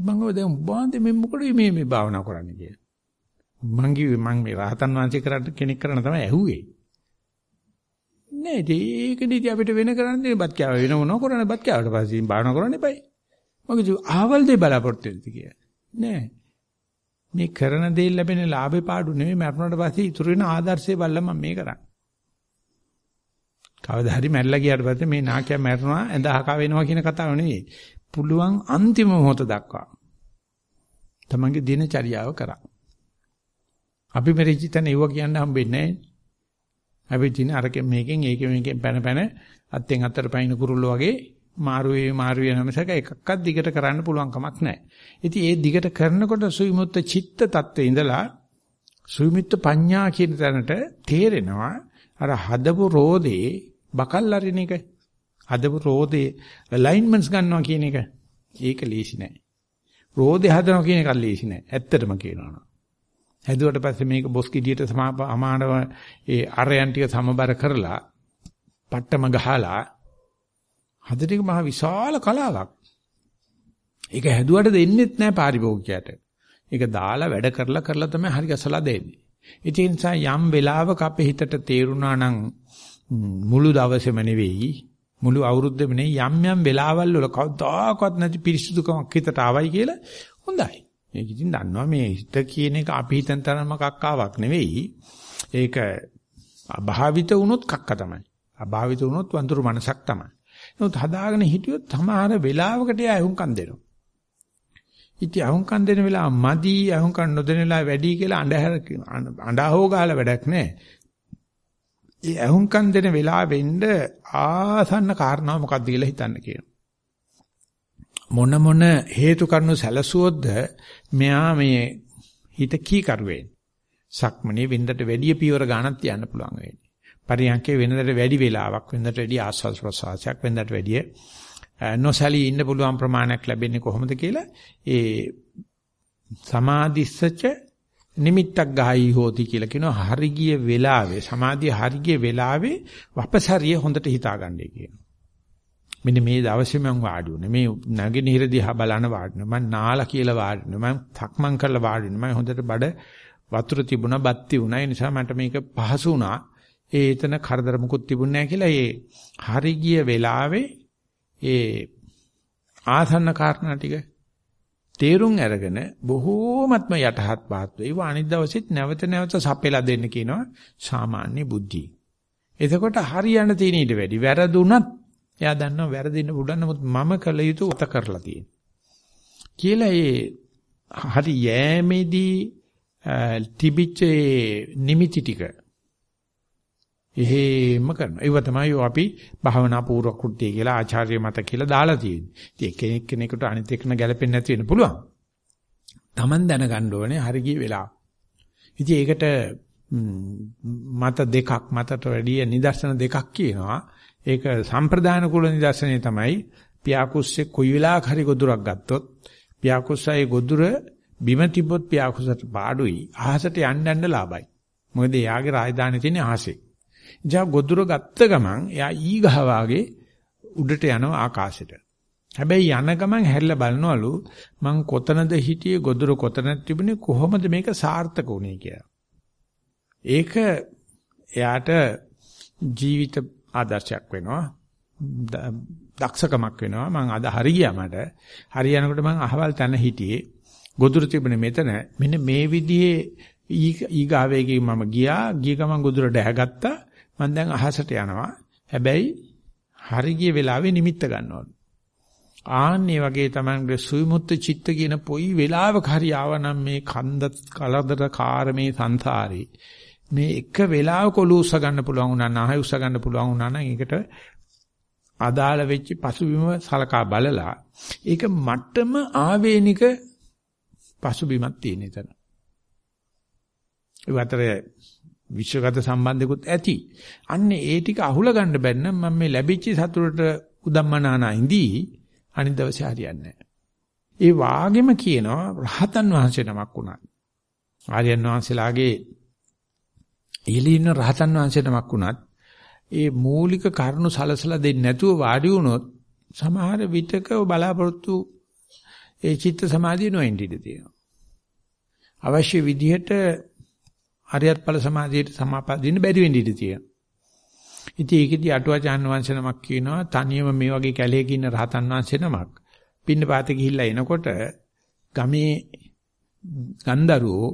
මම ගෝ දැන් උඹාන්තේ මේ මොකද මේ මේ භාවනා කරන්නේ කියලා. මං කිව්වේ මං මේ රහතන් වහන්සේ කරන්න කෙනෙක් කරන්න තමයි ඇහුවේ. නෑ ඒකදී අපිට වෙන කරන්න දෙන්නේ බත් කෑව වෙන මොනව කරන්නේ බත් කෑවට පස්සේ භාවනා කරන්න එපයි. මම කිව්වා ආවල් දෙය බලාපොරොත්තු වෙන්න කියලා. නෑ. මේ කරන දේ ලැබෙන ලාභේ පාඩු නෙමෙයි මරණයට පස්සේ ඉතුරු වෙන ආදර්ශය බලලා මම මේ කරන්නේ. කවදා හරි මැරිලා ගියාට පස්සේ මේ නාකිය මැරෙනවා ඇඳ හක වෙනවා කියන කතාව නෙවෙයි. පුළුවන් අන්තිම මොහොත දක්වා තමන්ගේ දිනචරියාව කරා. අපි මෙරිචිතන ඒව කියන්න හම්බෙන්නේ නැහැ. අපි දින අරක මේකෙන් ඒකෙන් මේකෙන් පැන පැන අත්ෙන් අතට පයින් කුරුල්ලෝ වගේ මාරුවේ මාරුවේ නැමසක එකක්වත් දිගට කරන්න පුළුවන් කමක් නැහැ. ඉතින් ඒ දිගට කරනකොට සුවිමුත්ත චිත්ත tattve ඉඳලා සුවිමුත්ත පඤ්ඤා කියන තැනට තේරෙනවා අර හදපු රෝදේ බකල් අරින එක. හදපු රෝදේ ඇලයින්මන්ට්ස් ගන්නවා කියන එක. ඒක ලීසි නෑ. රෝදේ හදනවා කියන එක ලීසි නෑ. ඇත්තටම කියනවා. හැදුවට පස්සේ මේක බොස් කිඩියට සමානව ඒ අරයන් ටික සමබර කරලා පට්ටම ගහලා හදන එක මහ විශාල කලාවක්. ඒක හැදුවට දෙන්නෙත් නෑ පාරිභෝගිකයට. ඒක දාලා වැඩ කරලා කරලා තමයි හරි ගසලා දෙන්නේ. ඒ නිසා යම් වෙලාවක අපේ හිතට තේරුණා නම් මුළු දවසේම නෙවෙයි මුළු අවුරුද්දෙම නෙවෙයි යම් යම් වෙලාවල් වල කවදාකවත් නැති පිරිසුදුකමක් හිතට ආවයි කියලා හොඳයි. මේක ඉතින් දන්නවා මේ හිත කියන එක අපි හිතන තරම කක්කාවක් නෙවෙයි. ඒක අභාවිත වුණොත් කක්ක තමයි. අභාවිත වුණොත් වඳුරු මනසක් තමයි. නමුත් හදාගෙන හිටියොත් සමහර වෙලාවකට එයා අහුම්කම් දෙනවා. ඉතින් අහුම්කම් දෙන වෙලාව මදි අහුම්කම් නොදෙන වෙලාව වැඩි කියලා අඬහැර අඬහෝ ගාලා වැඩක් නැහැ. ඒ අහුම්කම් දෙන වෙලාවෙන්න ආසන්න කාරණා මොකක්ද කියලා හිතන්න කියනවා. මොන මොන හේතු කරුණු සැලසුවොත්ද මෙයා මේ හිත කී කරුවේ. සක්මනේ වෙන්දට වැඩි පියවර ගන්නක් තියන්න පුළුවන් වෙන්නේ. පරියන්කේ වෙනදට වැඩි වෙලාවක් වෙනදට වැඩි ආස්වාද ප්‍රසවාසයක් වෙනදට වැඩි නොසලී ඉන්න පුළුවන් ප්‍රමාණයක් ලැබෙන්නේ කොහොමද කියලා ඒ සමාධිස්සච නිමිත්තක් ගහයි හෝති කියලා කියනවා. හරි ගිය වෙලාවේ සමාධිය හරි ගිය වෙලාවේ වපසරිය හොඳට හිතාගන්නයි කියනවා. මෙන්න මේ දවසේ මම වාඩි වුණේ. මේ නැගිනහිර දිහා බලන වාඩි වුණා. මම නාලා කියලා වාඩි වුණා. මම තක්මන් කරලා වාඩි වුණා. මම හොඳට බඩ වතුර තිබුණා බත් තිබුණා ඒ නිසා මට මේක පහසු වුණා. ඒ එතන කරදර මුකුත් තිබුණ නැහැ කියලා ඒ හරි ගිය වෙලාවේ ඒ ආසන්න කාරණා ටික තේරුම් අරගෙන බොහෝමත්ම යටහත් පාත් වේව අනිත් දවසෙත් නැවත නැවත සපෙලා දෙන්න කියනවා සාමාන්‍ය බුද්ධිය. එතකොට හරියන්න තියෙන ඊට වැඩි වැරදුනත් එයා දන්නවා වැරදින්න පුළුවන් නමුත් මම කළ යුතු උත කරලා තියෙනවා. කියලා ඒ හරි යෑමේදී තිබිච්ච නිමිති ටික එහෙම කරනවා. ඒව තමයි අපි භාවනා පූර්ව කෘත්‍ය කියලා ආචාර්ය මත කියලා දාලා තියෙන්නේ. ඉතින් එක්කෙනෙක් කෙනෙකුට අනිත් එක්කන ගැලපෙන්නේ නැති වෙන්න පුළුවන්. Taman දැනගන්න ඕනේ හරි ගිය වෙලාව. ඉතින් ඒකට මත දෙකක් මතට වැඩිය නිදර්ශන දෙකක් කියනවා. ඒක සම්ප්‍රදාන කුල නිදර්ශනය තමයි පියාකුස්සේ කොයි වෙලාවක හරි ගොදුරක් ගත්තොත් පියාකුස්සයි ගොදුර බිම තිබ්බොත් පියාකුසට පාඩුයි අහසට යන්න යන්න ලාභයි. මොකද එයාගේ රාජධානිය තියෙන්නේ අහසේ. ජා ගොදුර ගත්ත ගමන් එයා ඊගහ වාගේ උඩට යනවා ආකාශයට. හැබැයි යන ගමන් හැරිලා බලනවලු මං කොතනද හිටියේ ගොදුර කොතනද තිබුණේ කොහොමද මේක සාර්ථක වුනේ කියලා. ඒක එයාට ජීවිත ආදර්ශයක් වෙනවා. දක්ෂකමක් වෙනවා. මං අද හරි ගියා මට. හරි යනකොට මං අහවල් තැන හිටියේ. ගොදුර තිබුණේ මෙතන. මෙන්න මේ විදිහේ ඊගාවේගේ මම ගියා. ගිය ගමන් ගොදුර ඩැහැගත්තා. මං දැන් අහසට යනවා. හැබැයි හරි ගිය වෙලාවේ නිමිත්ත ගන්නවලු. ආන්නේ වගේ තමයි සුවිමුත්ත චිත්ත කියන පොයි වෙලාවක හරි ආවනම් මේ කන්ද කලදර කාරමේ සංසාරේ මේ එක වෙලාවක ඔලු උස්ස ගන්න පුළුවන් වුණා නම් ආය උස්ස ගන්න පුළුවන් වුණා නම් ඒකට අදාළ වෙච්ච පසුබිම සලකා බලලා ඒක මට්ටම ආවේනික පසුබිමක් තියෙන එතන. ඒ අතරේ විශ්වගත සම්බන්ධිකුත් ඇති. අන්න ඒ ටික අහුල ගන්න බැන්න මම මේ ලැබිච්ච සතුටට උදම්මනානා ඉඳී අනිත් දවසේ හරියන්නේ ඒ වාගෙම කියනවා රහතන් වහන්සේ නමක් වුණා. ආර්යයන් වහන්සේලාගේ ඉහළින් රහතන් වහන්සේ නමක් වුණත් ඒ මූලික කරුණු සලසලා දෙන්නේ නැතුව වාඩි වුණොත් සමහර විටක බලාපොරොත්තු ඒ චිත්ත සමාධිය නොඑන්න ඉඩ තියෙනවා. අවශ්‍ය විදිහට හරියත් ඵල සමාධියට සමාපදින්න බැරි වෙන්න ඉඩ තියෙනවා. ඉතින් ඒකෙදි අටුවාචාන් වංශ නමක් කියනවා තනියම මේ වගේ කැලේක ඉන්න රහතන් වහන්සේ නමක් පින්න පාතේ ගිහිල්ලා එනකොට ගමේ ගන්දරුවෝ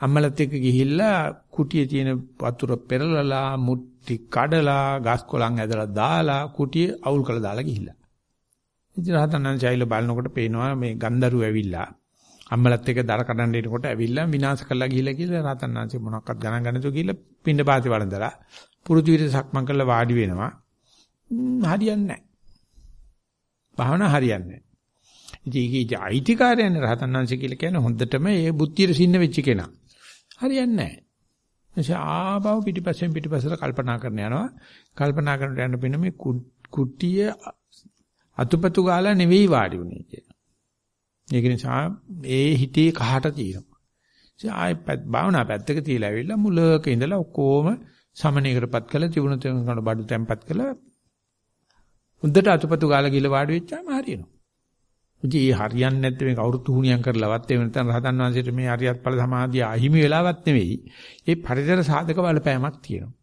අම්මලත් එක්ක ගිහිල්ලා කුටියේ තියෙන වතුර පෙරලලා මුට්ටි කඩලා ගස් කොළන් ඇදලා දාලා කුටියේ අවුල් කරලා දාලා ගිහිල්ලා. ඉතින් රහතන් වහන්සේයිල බලනකොට පේනවා මේ ගන්දරුව ඇවිල්ලා අම්මලත් එක්ක දර කඩන්න එනකොට ඇවිල්ලා විනාශ කරලා ගිහිල්ලා කියලා රහතන් වහන්සේ මොනක්වත් ගණන් ගන්න තු කියලා පින්න පාතේ වළඳලා පුරුදු විදිහට සක්මන් කරලා වාඩි වෙනවා. හරියන්නේ නැහැ. භාවනා හරියන්නේ නැහැ. ඉතින් ඒකේ අයිතිකාරයන් රහතන් වහන්සේ කියලා කියන්නේ හොඳටම ඒ බුද්ධියට සින්න වෙච්ච කෙනා. හරියන්නේ නැහැ. එසේ ආපහු පිටිපස්සෙන් පිටිපස්සට කල්පනා කරන යනවා. කල්පනා කරනට යන පින මේ කුට්ටිය අතුපතු ගාලා නෙවෙයි වාඩි වුනේ කියලා. ඒක නිසා ඒ හිතේ කහට තියෙනවා. ඉතින් ආයෙ භාවනා පැත්තක තියලා ඇවිල්ලා මුලක ඉඳලා ඔක්කොම සමනයකටපත් කළා තිබුණු තැනකට බඩු තැම්පත් කළා. හොඳට අතුපතු ගාලා ගිල වාඩි වෙච්චාම හරියනවා. ඉතින් ඒ හරියන්නේ නැත්නම් මේක අවුරුදු තුහුණියම් කරලවත් එහෙම නැත්නම් රහතන් වහන්සේට මේ හරියත් ඵල සමාධිය අහිමි වෙලාවත් නෙවෙයි. ඒ පරිසර සාධක බලපෑමක් තියෙනවා.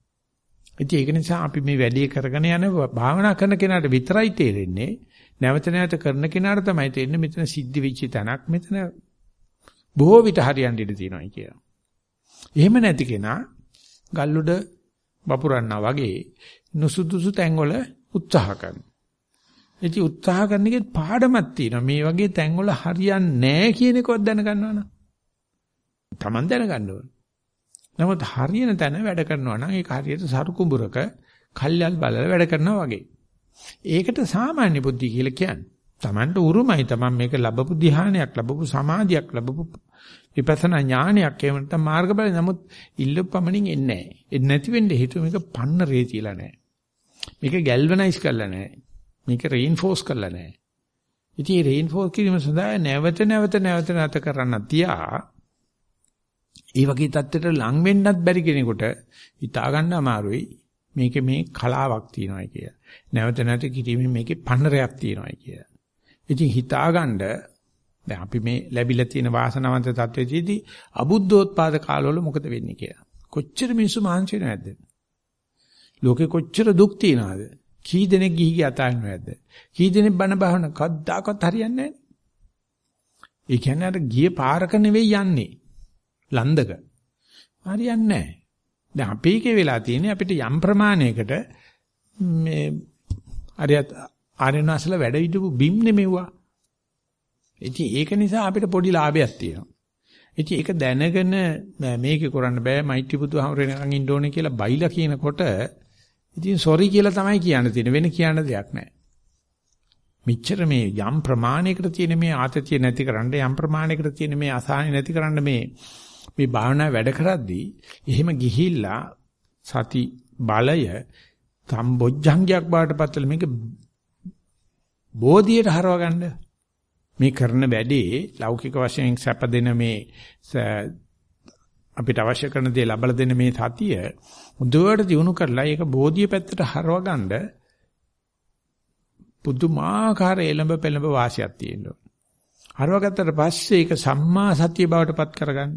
ඉතින් ඒක නිසා අපි මේ වැඩේ කරගෙන යන භාවනා කරන කෙනාට විතරයි තේරෙන්නේ. නැවත නැවත කරන කෙනාට තමයි තේරෙන්නේ මෙතන සිද්ධ වෙච්ච තැනක් මෙතන බොහෝ විට හරියන්න ඉඩ තියෙනවා කියලා. එහෙම නැති කෙනා ගල්ුඩ වපුරන්නා වගේ නුසුදුසු තැන්වල උත්සාහ කරනවා. ඉතින් උත්සාහ කරන එකේ පාඩමක් තියෙනවා. මේ වගේ තැන්වල හරියන්නේ නැහැ කියන එකවත් දැනගන්නවනම්. Taman දැනගන්න ඕන. නමුත් හරියන තැන වැඩ කරනවා නම් ඒක හරියට සරු කුඹුරක කල්යල් බලලා වැඩ කරනවා වගේ. ඒකට සාමාන්‍ය බුද්ධිය කියලා කියන්නේ. Tamanට උරුමයි Taman මේක ලැබපු ධ්‍යානයක්, ලැබපු සමාධියක්, ලැබපු විපස්සනා ඥානයක් එහෙම නැත්නම් මාර්ගඵල නමුත් ඉල්ලපමණින් එන්නේ නැහැ. එන්නේ නැති වෙන්නේ හේතුව මේක පන්න රේතිලා නැහැ. මේක ගැල්වනයිස් කරලා නැහැ. මේක රේන්ෆෝස් කරලා නැහැ. ඉතින් මේ රේන්ෆෝස් කිරීම සඳහා නැවත නැවත නැවත නැවත කරන්න තියා ඒ වගේ தත්ත්වයට ලං වෙන්නත් බැරි කෙනෙකුට හිතා ගන්න අමාරුයි. මේකේ මේ කලාවක් තියෙනවා කිය. නැවත නැවත කිරීමෙන් මේකේ පන්නරයක් තියෙනවා කිය. ඉතින් හිතාගන්න දැන් අපි මේ ලැබිලා තියෙන වාසනාවන්ත තත්ත්වෙදීදී අබුද්ධෝත්පාද කාලවල මොකද වෙන්නේ කියලා. කොච්චර මිනිස්සු මහන්සි වෙනවද? ලෝකේ කොච්චර දුක් තියනවද? කී දෙනෙක් ගිහි ගිය අතාරිනවද? කී දෙනෙක් බණ භාවන කද්දාකවත් හරියන්නේ නැහැ. ඒ කියන්නේ අර ගියේ පාරක නෙවෙයි යන්නේ. ලන්දක. හරියන්නේ නැහැ. දැන් අපේ කේ වෙලා තියෙන්නේ අපිට යම් ප්‍රමාණයකට මේ අරියත් ආරණාසල වැඩ හිටපු බිම් නෙමෙව්වා. ඉතින් ඒක නිසා අපිට පොඩි ලාභයක් තියෙනවා. ඉතින් ඒක දැනගෙන මේක කරන්න බෑ මෛත්‍රී බුදුහාමරෙනකන් ඉන්න ඕනේ කියලා බයිලා කියනකොට ඉතින් සෝරි කියලා තමයි කියන්න තියෙන්නේ වෙන කියන්න දෙයක් නැහැ. මෙච්චර මේ යම් ප්‍රමාණයකට තියෙන මේ ආතතිය නැතිකරන්න යම් ප්‍රමාණයකට තියෙන මේ අසහනෙ නැතිකරන්න මේ මේ භාවනා වැඩ කරද්දී එහෙම ගිහිල්ලා සති බලය සම්බොජ්ජංගයක් බවට පත්වල මේක බෝධියට හරව ගන්න මේ කරන වැඩේ ලෞකික වශයෙන් සැප දෙන මේ අපිට අවශ්‍ය කරන දේ ලබලා දෙන මේ සතිය මුදුවට දිනු කරලා ඒක බෝධිය පැත්තට හරව ගන්න පුදුමාකාර එළඹ පෙළඹ වාසියක් තියෙනවා. හරවගත්තට පස්සේ ඒක සම්මා සතිය බවට පත් කරගන්න.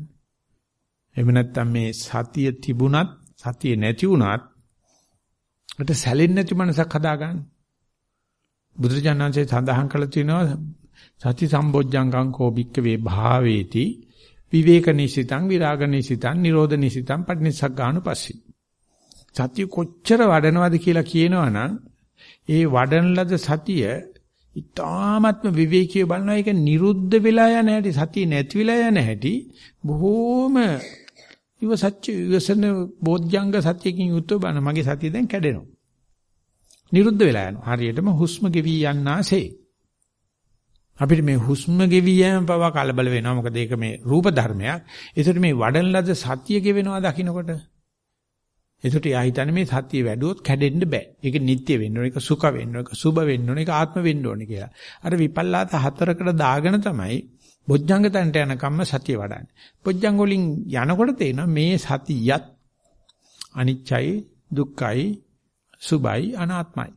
එහෙම නැත්නම් මේ සතිය තිබුණත් සතිය නැති වුණත් ඒකට සැලෙන්නේ නැති මනසක් හදාගන්න. බුදුරජාණන්සේ සඳහන් කළ තියෙනවා සති සම්බොජ්ජංගං කෝබික්ක වේ භාවේති විවේක නිසිතං විරාග නිසිතං නිරෝධ නිසිතං පටිනිස්සග්ගාණු පස්සී. සතිය කොච්චර වඩනවද කියලා කියනවනම් ඒ වඩන ලද සතිය ඊ타ත්ම විවේකීව බලනවා ඒක නිරුද්ධ වෙලා යන හැටි සතිය නැති වෙලා යන හැටි බොහෝම ඉවසච්ච ඉවසන බෝධ්‍යංග සතියකින් යුතුව බලන මගේ සතිය දැන් කැඩෙනවා. නිරුද්ධ වෙලා යනවා. හරියටම හුස්ම ගෙවි යන්නාසේ. අපිට මේ හුස්ම ගෙවි යෑම පවා කලබල වෙනවා. මොකද ඒක මේ රූප ධර්මයක්. ඒසට මේ වඩන ලද සතිය ගෙවෙනවා දකින්නකොට ඒකට යා හිතන්නේ මේ සතිය වැඩුවොත් කැඩෙන්න බෑ. ඒක නිට්ටය වෙන්න ඕනේ, ඒක සුඛ වෙන්න ඕනේ, ඒක සුභ වෙන්න ඕනේ, ඒක ආත්ම වෙන්න ඕනේ කියලා. අර විපල්ලාත හතරකට දාගෙන තමයි බොජ්ජංග තන්ට යනකම්ම සතිය වඩන්නේ. බොජ්ජංග වලින් යනකොට තේනවා මේ සතියත් අනිච්චයි, දුක්ඛයි, සුභයි, අනාත්මයි.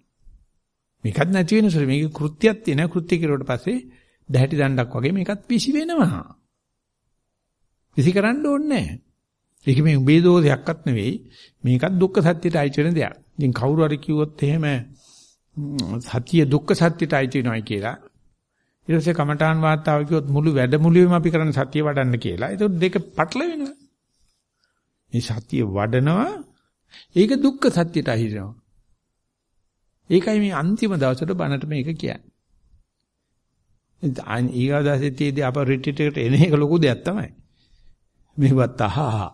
මේකත් නැති වෙන සුළු මේක කෘත්‍යයක් තියෙන කෘත්‍ය කිරුවට පස්සේ දැහැටි දණ්ඩක් වගේ මේකත් විසි වෙනවා. විසි කරන්න ඕනේ නැහැ. ඒක මේ උඹේ දෝෂයක්වත් නෙවෙයි. මේකත් දුක්ඛ සත්‍යයට අයිති වෙන දෙයක්. ඉතින් කවුරු හරි කිව්වොත් එහෙම සත්‍ය දුක්ඛ සත්‍යයට අයිති වෙනවයි කියලා. ඊට පස්සේ කමඨාන් වාතාව කිව්වොත් මුළු වැඩමුළුවේම අපි කරන සත්‍ය වඩන්න කියලා. ඒක දෙක පටල වෙනවා. මේ සත්‍ය වඩනවා ඒක දුක්ඛ සත්‍යයට අහිරනවා. ඒකයි මේ අන්තිම දවසට බණට මේක කියන්නේ. ඊගාදාසෙතියේදී අප රිට්‍රීට් එකට එන එක ලොකු දෙයක් තමයි. මේවත් අහහා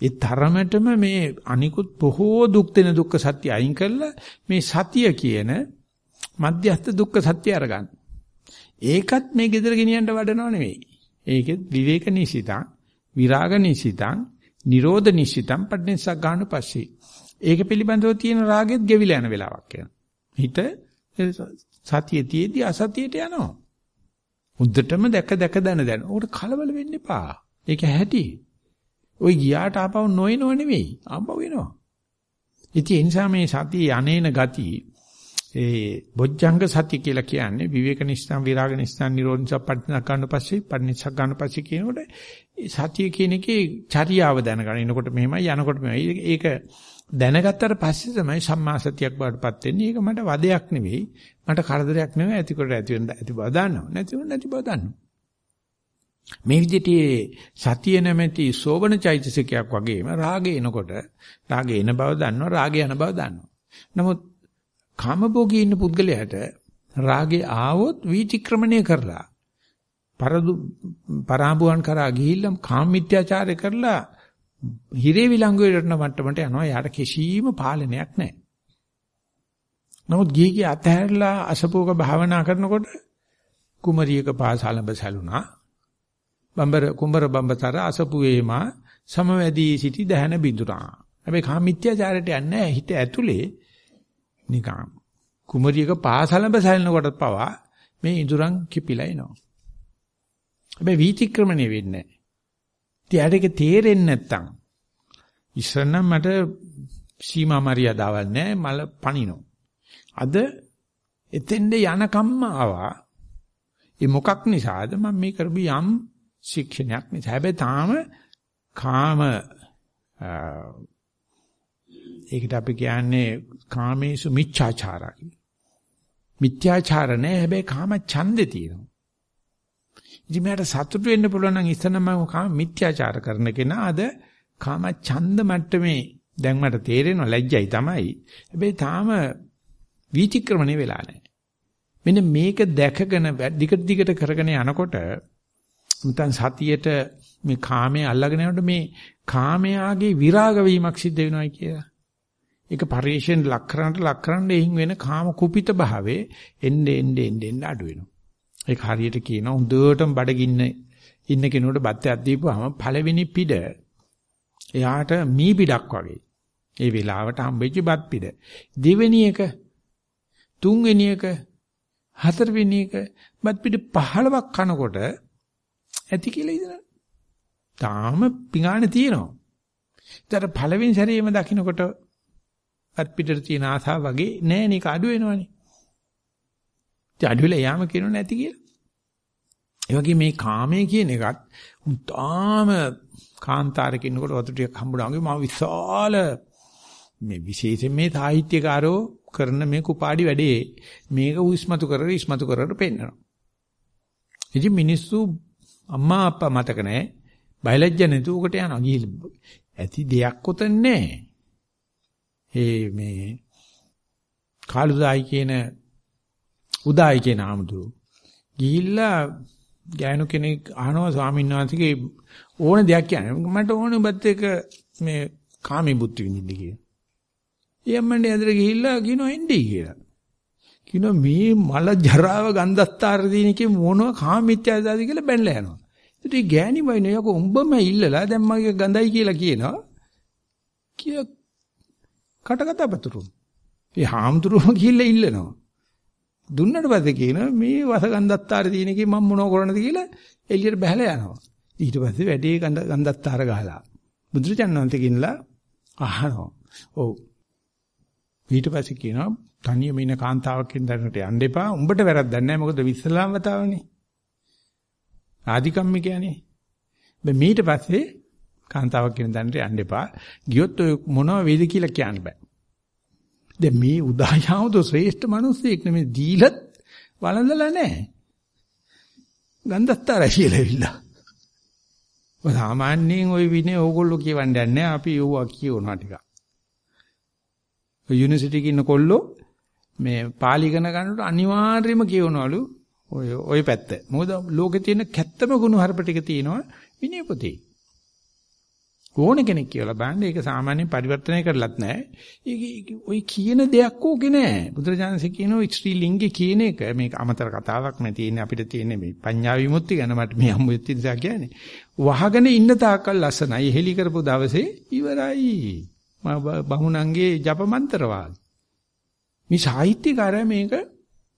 ඒ තරමටම මේ අනිකුත් බොහෝ දුක් දෙන දුක්ඛ සත්‍ය අයින් කරලා මේ සතිය කියන මධ්‍යස්ථ දුක්ඛ සත්‍ය අරගන්න. ඒකත් මේ gedara ගෙනියන්න වඩනව නෙවෙයි. ඒකෙත් විවේක නිසිතං, විරාග නිසිතං, නිරෝධ නිසිතං පඩ්නිසක් ගන්න පස්සේ. ඒක පිළිබඳව තියෙන රාගෙත් ගෙවිලා යන වෙලාවක් යනවා. හිත සතියේදී අසතියට යනවා. උද්දටම දැක දැක දන දැන. උකට කලබල වෙන්න එපා. ඒක ඇහැටි. ওই ගියාට ආපහු නොයනව නෙවෙයි. ආපහු එනවා. ඉතින් ඒ නිසා මේ සතිය යන්නේන ගති ඒ බොජ්ජංග සත්‍ය කියලා කියන්නේ විවේක නිස්සම් විරාග නිස්සම් නිරෝධ නිස්සම් පටිච්ච ගන්න පස්සේ පටිච්ච ගන්න පස්සේ කියනකොට සතිය කියන එකේ චර්යාව දැනගන්න. එනකොට මෙහෙමයි යනකොට මෙහෙමයි. ඒක දැනගත්තට පස්සේ තමයි සම්මා සතියක් බවටපත් වෙන්නේ. ඒක මට වදයක් නෙවෙයි. මට කරදරයක් නෙවෙයි. ඇතිකොට ඇති වෙන ඇති බව දන්නවා. නැති වෙන නැති බව දන්නවා. මේ විදිහට සතිය නැමැති සෝබන චෛතසිකයක් වගේම රාගය එනකොට රාගය එන බව දන්නවා රාගය යන බව දන්නවා. නමුත් කාමභෝගී ඉන්න පුද්ගලයාට රාගේ ආවොත් විචක්‍රමණය කරලා පරදු පරාඹුවන් කරා ගිහිල්ලා කාම මිත්‍යාචාරය කරලා හිරේ විලංගුවේ යන මට්ටමට යනවා. යාට කිසිම පාලනයක් නැහැ. නමුත් ගිහිගේ අතහැරලා අසපෝක භාවනා කරනකොට කුමරියක පාසලඹ සැලුණා. බඹර කුඹර බඹතර අසපුවේමා සමවැදී සිටි දහන බිඳුනා. හැබැයි කා මිත්‍යාචාරයට යන්නේ හිත ඇතුලේ නිකන් කුමරියක පාසලඹ සැලෙනකොට පවා මේ ඉඳුරන් කිපිලා එනවා. හැබැයි වීතික්‍රමණය වෙන්නේ නැහැ. ඉතින් ඒක තේරෙන්නේ නැත්තම් ඉස්සරනම් මට සීමා මරියාදාවල් නැහැ මල පණිනෝ. අද එතෙන්ද යනකම්ම ආවා. ඒ මොකක් නිසාද මම මේ කරපු යම් ශික්ෂණයක් නිසා. හැබැයි තාම කාම ඒකට අපි කියන්නේ කාමේසු මිච්ඡාචාරා කියලා. මිත්‍යාචාර නෑ හැබැයි කාම ඡන්දේ තියෙනවා. ඉතින් මට සතුටු වෙන්න පුළුවන් නම් ඉස්සනම කාම මිත්‍යාචාර කරන කෙනා අද කාම ඡන්ද මට්ටමේ දැන් මට තේරෙනවා ලැජ්ජයි තමයි. හැබැයි තාම වීතික්‍රමණය වෙලා නැහැ. මෙන්න මේක දැකගෙන දිගට දිගට කරගෙන යනකොට මුතන් සතියේට මේ කාමයේ අල්ලගෙන යනකොට මේ කාමයාගේ විරාග වීමක් සිද්ධ වෙනවායි කියලා. ඒක පරිේශයෙන් ලක් කරන්නට ලක් කරන්න එහින් වෙන කාම කුපිත භාවයේ එන්නේ එන්නේ එන්නේ අඩු වෙනවා. ඒක හරියට කියනවා හොඳටම බඩගින්න ඉන්න කෙනෙකුට බත්යක් දීපුවාම පළවෙනි පිට එයාට මී පිටක් වගේ. ඒ වෙලාවට හම්බෙච්ච බත් පිට. දෙවෙනි එක තුන්වෙනි එක හතරවෙනි එක බත් පිට 15ක් කනකොට ඇති කියලා ඉතන. තාම පිඟානේ තියෙනවා. ඒතර පළවෙනි සැරේම දකින්නකොට බත් පිටට තියෙන ආසාව වගේ නෑ නේක අඩු වෙනවනේ. ඉතින් අඩු වෙලා යාම කියනෝ නැති කියලා. ඒ වගේ මේ කාමයේ කියන එකත් උතාම කාන්තාරක ඉන්නකොට වතුර ටිකක් හම්බුනා වගේ මම විශාල මේ විශේෂයෙන් මේ සාහිත්‍යකාරෝ කරන මේ කුපාඩි වැඩේ මේක උස්මතු කරලා ඉස්මතු කරලා පෙන්නනවා. ඉතින් මිනිස්සු අම්මා අප්පා මතක නැහැ. බයලජ්ජ නැතුව උකට යනවා ගිහිල්ලා. ඇති දෙයක් උතන් නැහැ. ඒ මේ කාලුදායි කියන උදායි කියන ආමතුරු ගිහිල්ලා ගෑනු කෙනෙක් අහනවා ස්වාමීන් වහන්සේගේ ඕන දෙයක් කියන්නේ මට ඕන ඔබත් එක මේ කාමී බුද්ධ විඳින්න කියලා. එයම්මනේ ඇදලා ගිහිල්ලා කියනවා එන්නේ කියලා. කියනවා මේ මල ජරාව ගන්ධස්තර දිනකේ මොනවා කාමීත්‍යදාද කියලා බැනලා යනවා. ඉතින් ගෑණි වයින් යකෝ උඹම ඉල්ලලා දැන් මගේ ගඳයි කියලා කියනවා. කිය කටකත පතුරු. ඒ හාමුදුරුවෝ ගිහිල්ලා ඉල්ලනවා. දුන්නට පස්සේ කියනවා මේ වසගන්ධත්තාර තියෙන එකේ මම මොනව කරන්නද කියලා එළියට බහලා යනවා. ඊට පස්සේ වැඩි ගන්ධත්තාර ගහලා බුදුරජාණන් වහන්සේ කියනලා අහනවා. ඔව්. ඊට පස්සේ කියනවා තනියම ඉන්න කාන්තාවක් ඉඳන්ට යන්න එපා. උඹට වැරද්දක් නැහැ. මොකද විශ්ලාම් වතාවනේ. ආධිකම්ම කියන්නේ. දැන් ඊට පස්සේ කාන්තාවක් ඉඳන්ට යන්න එපා. ගියොත් ඔය මොනව වේද කියලා කියන්න බෑ. දැන් මේ උදායාවද ශ්‍රේෂ්ඨ මිනිස්සෙක් නෙමෙයි දීලත් වළඳලා නැහැ. ගන්ධස්තරයි කියලා ඇවිල්ලා. ඔය සාමාන්‍යයෙන් ওই විනේ ඕගොල්ලෝ කියවන්නේ නැහැ. අපි යෝවා කියවනවා ටිකක්. ඔය යුනිවර්සිටි එකේ ඉන්න කොල්ලෝ මේ පාලි ඉගෙන ගන්නකොට අනිවාර්යයෙන්ම කියවනවලු ඔය ඔය පැත්ත. මොකද ලෝකේ තියෙන කැත්තම ගුණ හරප ටික තියෙනවා විනය පොතේ. ඕන කෙනෙක් කියලා බලන්න ඒක සාමාන්‍යයෙන් පරිවර්තනය කරලත් නැහැ. ඒක ඔය කියන දෙයක් ඕකේ නැහැ. බුදුරජාණන්සේ කියනවා ස්ත්‍රී ලිංගේ කියන එක මේක අමතර කතාවක් නේ තියෙන්නේ අපිට තියෙන්නේ මේ පඤ්ඤා විමුක්ති ගැන මට මේ අමුත්‍ති නිසා කියන්නේ. වහගෙන ඉන්න තාක්කල් ලස්සනයි. හෙලි කරපු දවසේ ඉවරයි. බහුණන්ගේ ජප මන්ත්‍ර වාගේ. මේ සාහිත්‍යකාරය මේක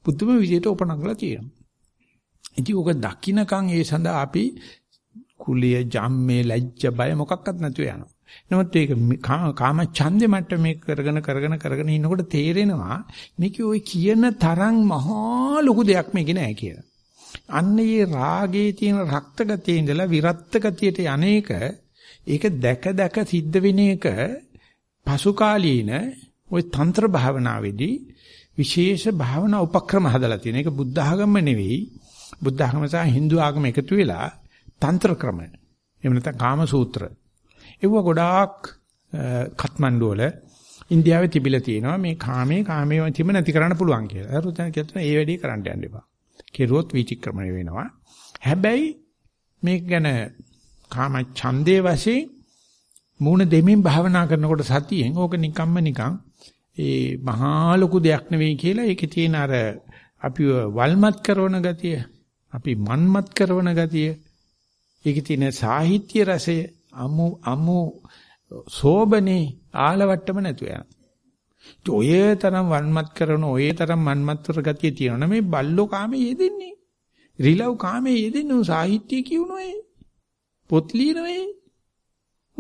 පුදුම විදිහට උපනගලා තියෙනවා. ඉතින් ඔක දකින්නකන් ඒ සඳහා අපි කුලිය ජම්මේ ලැජ්ජ බය මොකක්වත් නැතුව යනවා. නමුත් ඒක කාම ඡන්දෙ මට්ට මේක කරගෙන කරගෙන කරගෙන ඉන්නකොට තේරෙනවා මේක ওই කියන තරම් මහා ලොකු දෙයක් මේක නෑ කියලා. අන්න ඒ රාගයේ තියෙන රක්ත ගතිය ඉඳලා විරත්ත ගතියට යන්නේක ඒක දැක දැක සිද්ධ වෙන එක පසු කාලීන ওই තන්ත්‍ර භාවනාවේදී විශේෂ භාවනා උපක්‍රම හදලා තියෙන. ඒක බුද්ධ ආගම නෙවෙයි. බුද්ධ ආගම සහ Hindu ආගම එකතු වෙලා තන්ත්‍ර ක්‍රම. එහෙම නැත්නම් කාම සූත්‍ර. ඒව ගොඩාක් කත්මණ්ඩු වල ඉන්දියාවේ තිබිලා තියෙනවා මේ කාමයේ කාමයේ තිබෙ නැති කරන්න පුළුවන් කියලා. අරුතන කියනවා ඒ වැඩේ කරන්න යන්න එපා. කෙරුවොත් විචක්‍රමණය වෙනවා. හැබැයි මේක ගැන කාම ඡන්දේ වශයෙන් මූණ දෙමින් භාවනා කරනකොට සතියෙන් ඕක නිකම්ම නිකං ඒ මහා ලොකු දෙයක් නෙවෙයි කියලා ඒකේ තියෙන අර අපි වල්මත් කරන ගතිය අපි මන්මත් කරන ගතිය ඒකේ තියෙන සාහිත්‍ය රසය අමු අමු සෝබනේ ආලවට්ටම නැතු යන. ඔය තරම් වන්මත් කරන ඔය තරම් මන්මත්තර ගතිය තියෙනවා මේ බල්ලෝ කාමයේ යෙදෙන්නේ. රිලව් කාමයේ යෙදෙන්නේ සාහිත්‍ය කියුණොයි. පොත් ලියනොයි.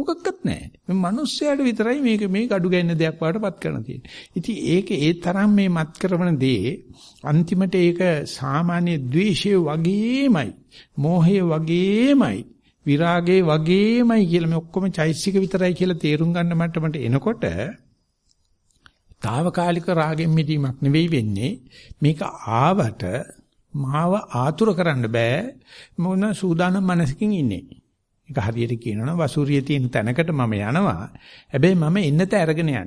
මොකක්වත් නැහැ. මේ මිනිස්සයාට විතරයි මේක මේ gadu ගැන්න දෙයක් වඩටපත් කරන තියෙන්නේ. ඉතින් ඒක ඒ තරම් මේ මත් කරන දේ අන්තිමට ඒක සාමාන්‍ය ද්වේෂය වගේමයි, මෝහය වගේමයි, විරාගය වගේමයි කියලා මේ ඔක්කොම චෛසික විතරයි කියලා තේරුම් ගන්න මට්ටමට එනකොට తాවකාලික රාගෙන් මිදීමක් නෙවෙයි වෙන්නේ. මේක ආවට මාව ආතුර කරන්න බෑ මොන සූදානම් මනසකින් ඉන්නේ. ඒක හරියට කියනවනම් වසූරියේ තියෙන තැනකට මම යනවා. හැබැයි මම එන්නත අරගෙන යන්නේ.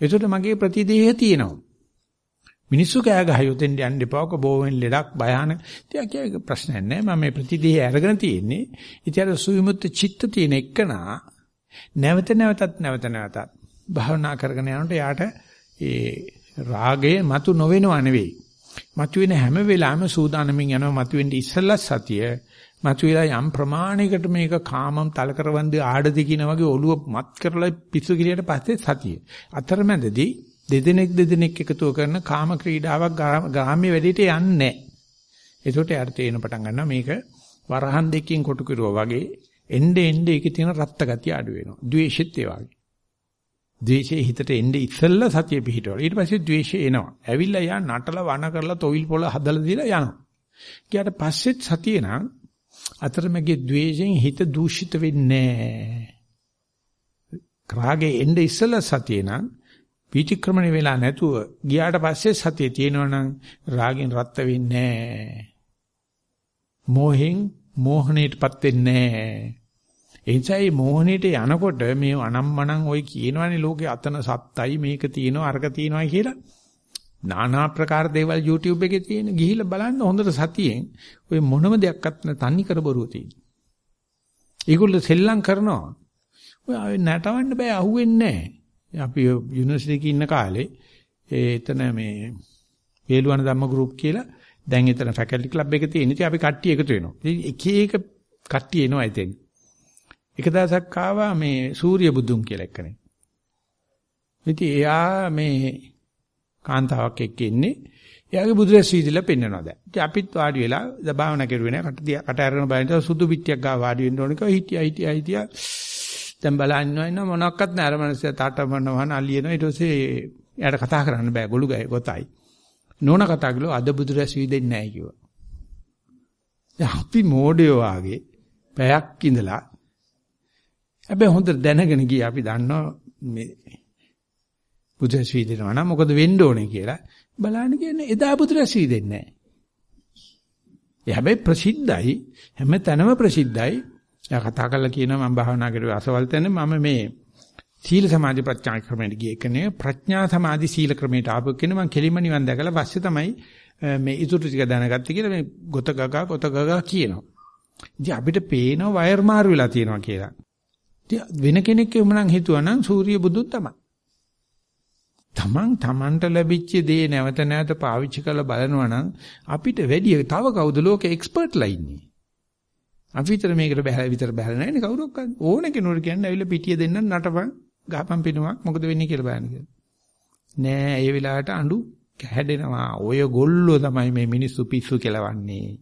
ඒකට මගේ ප්‍රතිදේහය තියෙනවා. මිනිස්සු කෑ ගහයොත් එන්න යන්න එපාක බෝවෙන් ලෙඩක් භයානක. ඉතින් කිය ප්‍රශ්නයක් නැහැ. මම මේ ප්‍රතිදේහ අරගෙන තියෙන්නේ. ඉතින් අර සුවිමුත්ත චිත්ත තියෙන එකනා නැවත නැවතත් නැවත නැවතත් භාවනා කරගෙන යනකොට යාට ඒ රාගය මතු නොවෙනව නෙවෙයි. මතුවෙන හැම වෙලාවෙම සූදානමින් යනවා මතුවෙන්න ඉස්සෙල්ලා සතිය මතුවලා යම් ප්‍රමාණයකට මේක කාමම් තල කරවන්දේ ආඩදි කියන වගේ ඔළුව මත් කරලා පිස්සු කිරියට පස්සේ සතිය. අතරමැදදී දෙදෙනෙක් දෙදෙනෙක් එකතුව කරන කාම ක්‍රීඩාවක් ගාමී වැඩිට යන්නේ නැහැ. ඒකට යාට තේරෙන පටන් ගන්නවා මේක වරහන් දෙකකින් කොටු කරුවා වගේ එnde එnde ඒකේ තියෙන රත්ත ගතිය අඩු වෙනවා. ද්වේෂෙත් ඒ වගේ. ද්වේෂයේ හිතට එnde ඉස්සෙල්ලා සතිය පිහිටවල. ඊට පස්සේ ද්වේෂය එනවා. ඇවිල්ලා යා නටල වණ කරලා තොවිල් පොළ හදලා දීලා යනවා. ඊට පස්සෙත් සතිය නම් අතරමැගේ ද්වේෂයෙන් හිත දූෂිත වෙන්නේ නැහැ. රාගේ එnde ඉස්සෙල්ලා සතිය නම් විචක්‍රමණය වෙලා නැතුව ගියාට පස්සේ සතිය තියෙනවනම් රාගෙන් රත් වෙන්නේ නැහැ. මෝහෙන් මෝහණයටපත් වෙන්නේ නැහැ. එනිසා මේ මෝහණයට යනකොට මේ අනම්මනම් ওই කියනවනේ ලෝකේ අතන සත්තයි මේක තියෙනවා අරක තියෙනවා කියලා. নানা ප්‍රකාර දේවල් YouTube එකේ තියෙන ගිහිල්ලා බලන්න හොඳට සතියෙන් ඔය මොනම දෙයක්වත් තන්නි කර බරුව තියෙන. ඒගොල්ලෝ සෙල්ලම් කරනවා. ඔය ආවේ නටවන්න බෑ අහුවෙන්නේ නැහැ. අපි යුනිවර්සිටි එකේ ඉන්න කාලේ ඒ එතන මේ වේලුවන ධම්ම ගෲප් කියලා දැන් එතන ෆැකල්ටි ක්ලබ් එක තියෙන ඉතින් අපි කට්ටිය එකතු වෙනවා. ඉතින් එක එක කට්ටිය එනවා ඉතින්. එක දවසක් ආවා මේ සූර්ය බුදුන් කියලා එක්කනේ. ඉතින් එයා මේ කාන්තාවක් එක්ක ඉන්නේ. එයාගේ බුදුරැස් වීදිලා පෙන්වනවා දැන්. ඉතින් අපිත් වාඩි වෙලා දබාවන කෙරුවේ නෑ. කට දිහා කට අරගෙන බලන සුදු පිටියක් ගාව වාඩි වෙන්න ඕන කියලා හිටියා හිටියා හිටියා. දැන් බලන්න ඉන්න මොනක්වත් නෑ. අර මනසේ තාටමනවන අලියනවා. ඊට පස්සේ එයාට කතා කරන්න බෑ. ගොළු ගෑ ගොතයි. නෝන කතා කළා අද බුදුරැස් වීදෙන්නේ නෑ කිව්වා. දැන් අපි මෝඩයෝ ආගේ පැයක් ඉඳලා හැබැයි හොඳට දැනගෙන ගියා අපි දන්නවා මේ බුදුරැස් වීදෙනවා නම් මොකද වෙන්න ඕනේ කියලා බලන්න කියන්නේ එදා බුදුරැස් වීදෙන්නේ නැහැ. ඒ හැබැයි ප්‍රසිද්ධයි හැම තැනම ප්‍රසිද්ධයි. එයා කතා කරලා කියනවා මම භාවනා කරුවේ අසවල් තැන මම මේ සීල සමාධි ප්‍රඥා ක්‍රමයට ගිය එකනේ ප්‍රඥා සමාධි සීල ක්‍රමයට ආපු කෙනෙක් මම කෙලිම නිවන් දැකලා පස්සේ තමයි මේ ඉතුරු ටික දැනගත්තේ කියලා මේ ගොත ගගා ගොත ගගා කියනවා. ඉතින් අපිට පේනවා වයර් මාරු වෙලා තියෙනවා කියලා. වෙන කෙනෙක් එමුනම් හිතුවනම් සූර්ය බුදුන් තමයි. තමන් තමන්ට ලැබිච්ච දේ නැවත නැවත පාවිච්චි කරලා බලනවා නම් අපිට වැඩි තව කවුද ලෝකේ එක්ස්පර්ට්ලා ඉන්නේ. අපි විතර මේකට බහැලා විතර බහැලා නැහැ නේ කවුරක්වත්. ඕන කෙනෙකුට කියන්නේ ඇවිල්ලා පිටිය දෙන්න නටපන් ගහපන් පිනුවක් මොකද වෙන්නේ කියලා බලන්න කියලා. නෑ ඒ වෙලාවට අඬු හැදෙනවා. ඔය ගොල්ලෝ තමයි මේ මිනිස්සු පිස්සු කෙලවන්නේ.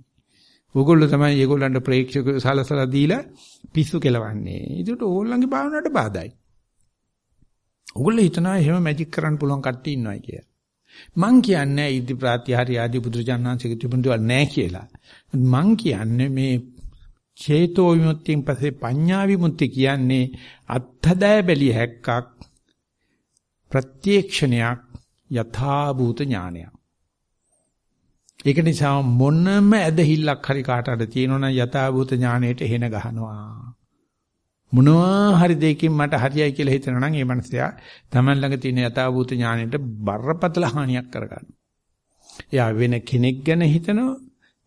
ඕගොල්ලෝ තමයි ඒගොල්ලන්ට ප්‍රේක්ෂක සලසලා දීලා පිස්සු කෙලවන්නේ. ඒකට ඕගොල්ලන්ගේ භාවනාවට බාධායි. ඕගොල්ලෝ හිතනවා එහෙම මැජික් කරන්න පුළුවන් කට්ටිය ඉන්නවා කියලා. මං කියන්නේ ඉදි ප්‍රාත්‍යහාරි ආදී බුදුරජාණන්සේක තිබුණ දේවල් නැහැ කියලා. මං කියන්නේ මේ චේතෝ විමුක්තියෙන් පස්සේ පඤ්ඤා විමුක්ති කියන්නේ අත්හදෑ බැලිය හැක්කක් ප්‍රත්‍යක්ෂණයක් යථා භූත ඥානයක්. ඒක නිසා මොනම ඇදහිල්ලක් හරි කාට හරි තියෙනවනම් යථාභූත ඥාණයට එහෙන ගහනවා. මොනවා හරි දෙයකින් මට හරියයි කියලා හිතනනම් ඒ මනසයා Taman ළඟ තියෙන යථාභූත ඥාණයට බරපතල හානියක් කරගන්නවා. එයා වෙන කෙනෙක් ගැන හිතනවා,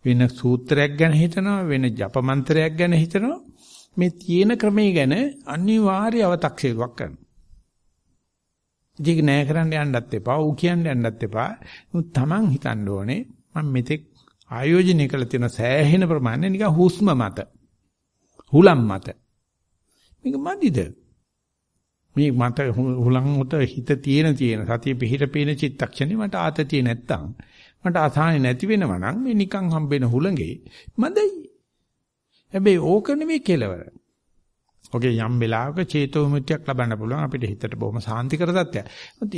වෙන සූත්‍රයක් ගැන හිතනවා, වෙන ජප මන්ත්‍රයක් ගැන හිතනවා. මේ තියෙන ක්‍රමයේ ගැන අනිවාර්ය අව탁සීරුවක් කරනවා. ඉතින් නෑ කරන්න යන්නත් එපා, ඌ කියන්න යන්නත් එපා. තමන් හිතන්න ඕනේ මම මෙතෙක් ආයෝජනය කළ තියෙන සෑහෙන ප්‍රමාණය නිකන් හුස්ම මත. හුලම් මත. මේක මදිද? මේ මත හුලම් මත හිත තියෙන තියෙන සතිය පිහිට පේන චිත්තක්ෂණේ මට ආතතිය නැත්තම් මට අසහනෙ නැති වෙනවා නම් මේ නිකන් හම්බෙන හුලඟේ මදයි. හැබැයි ඕක නෙමෙයි කෙලවර. ඔගේ යම් වෙලාවක චේතෝ විමුක්තියක් ලබන්න පුළුවන් අපිට හිතට බොහොම සාන්තිකර තත්ත්වයක්.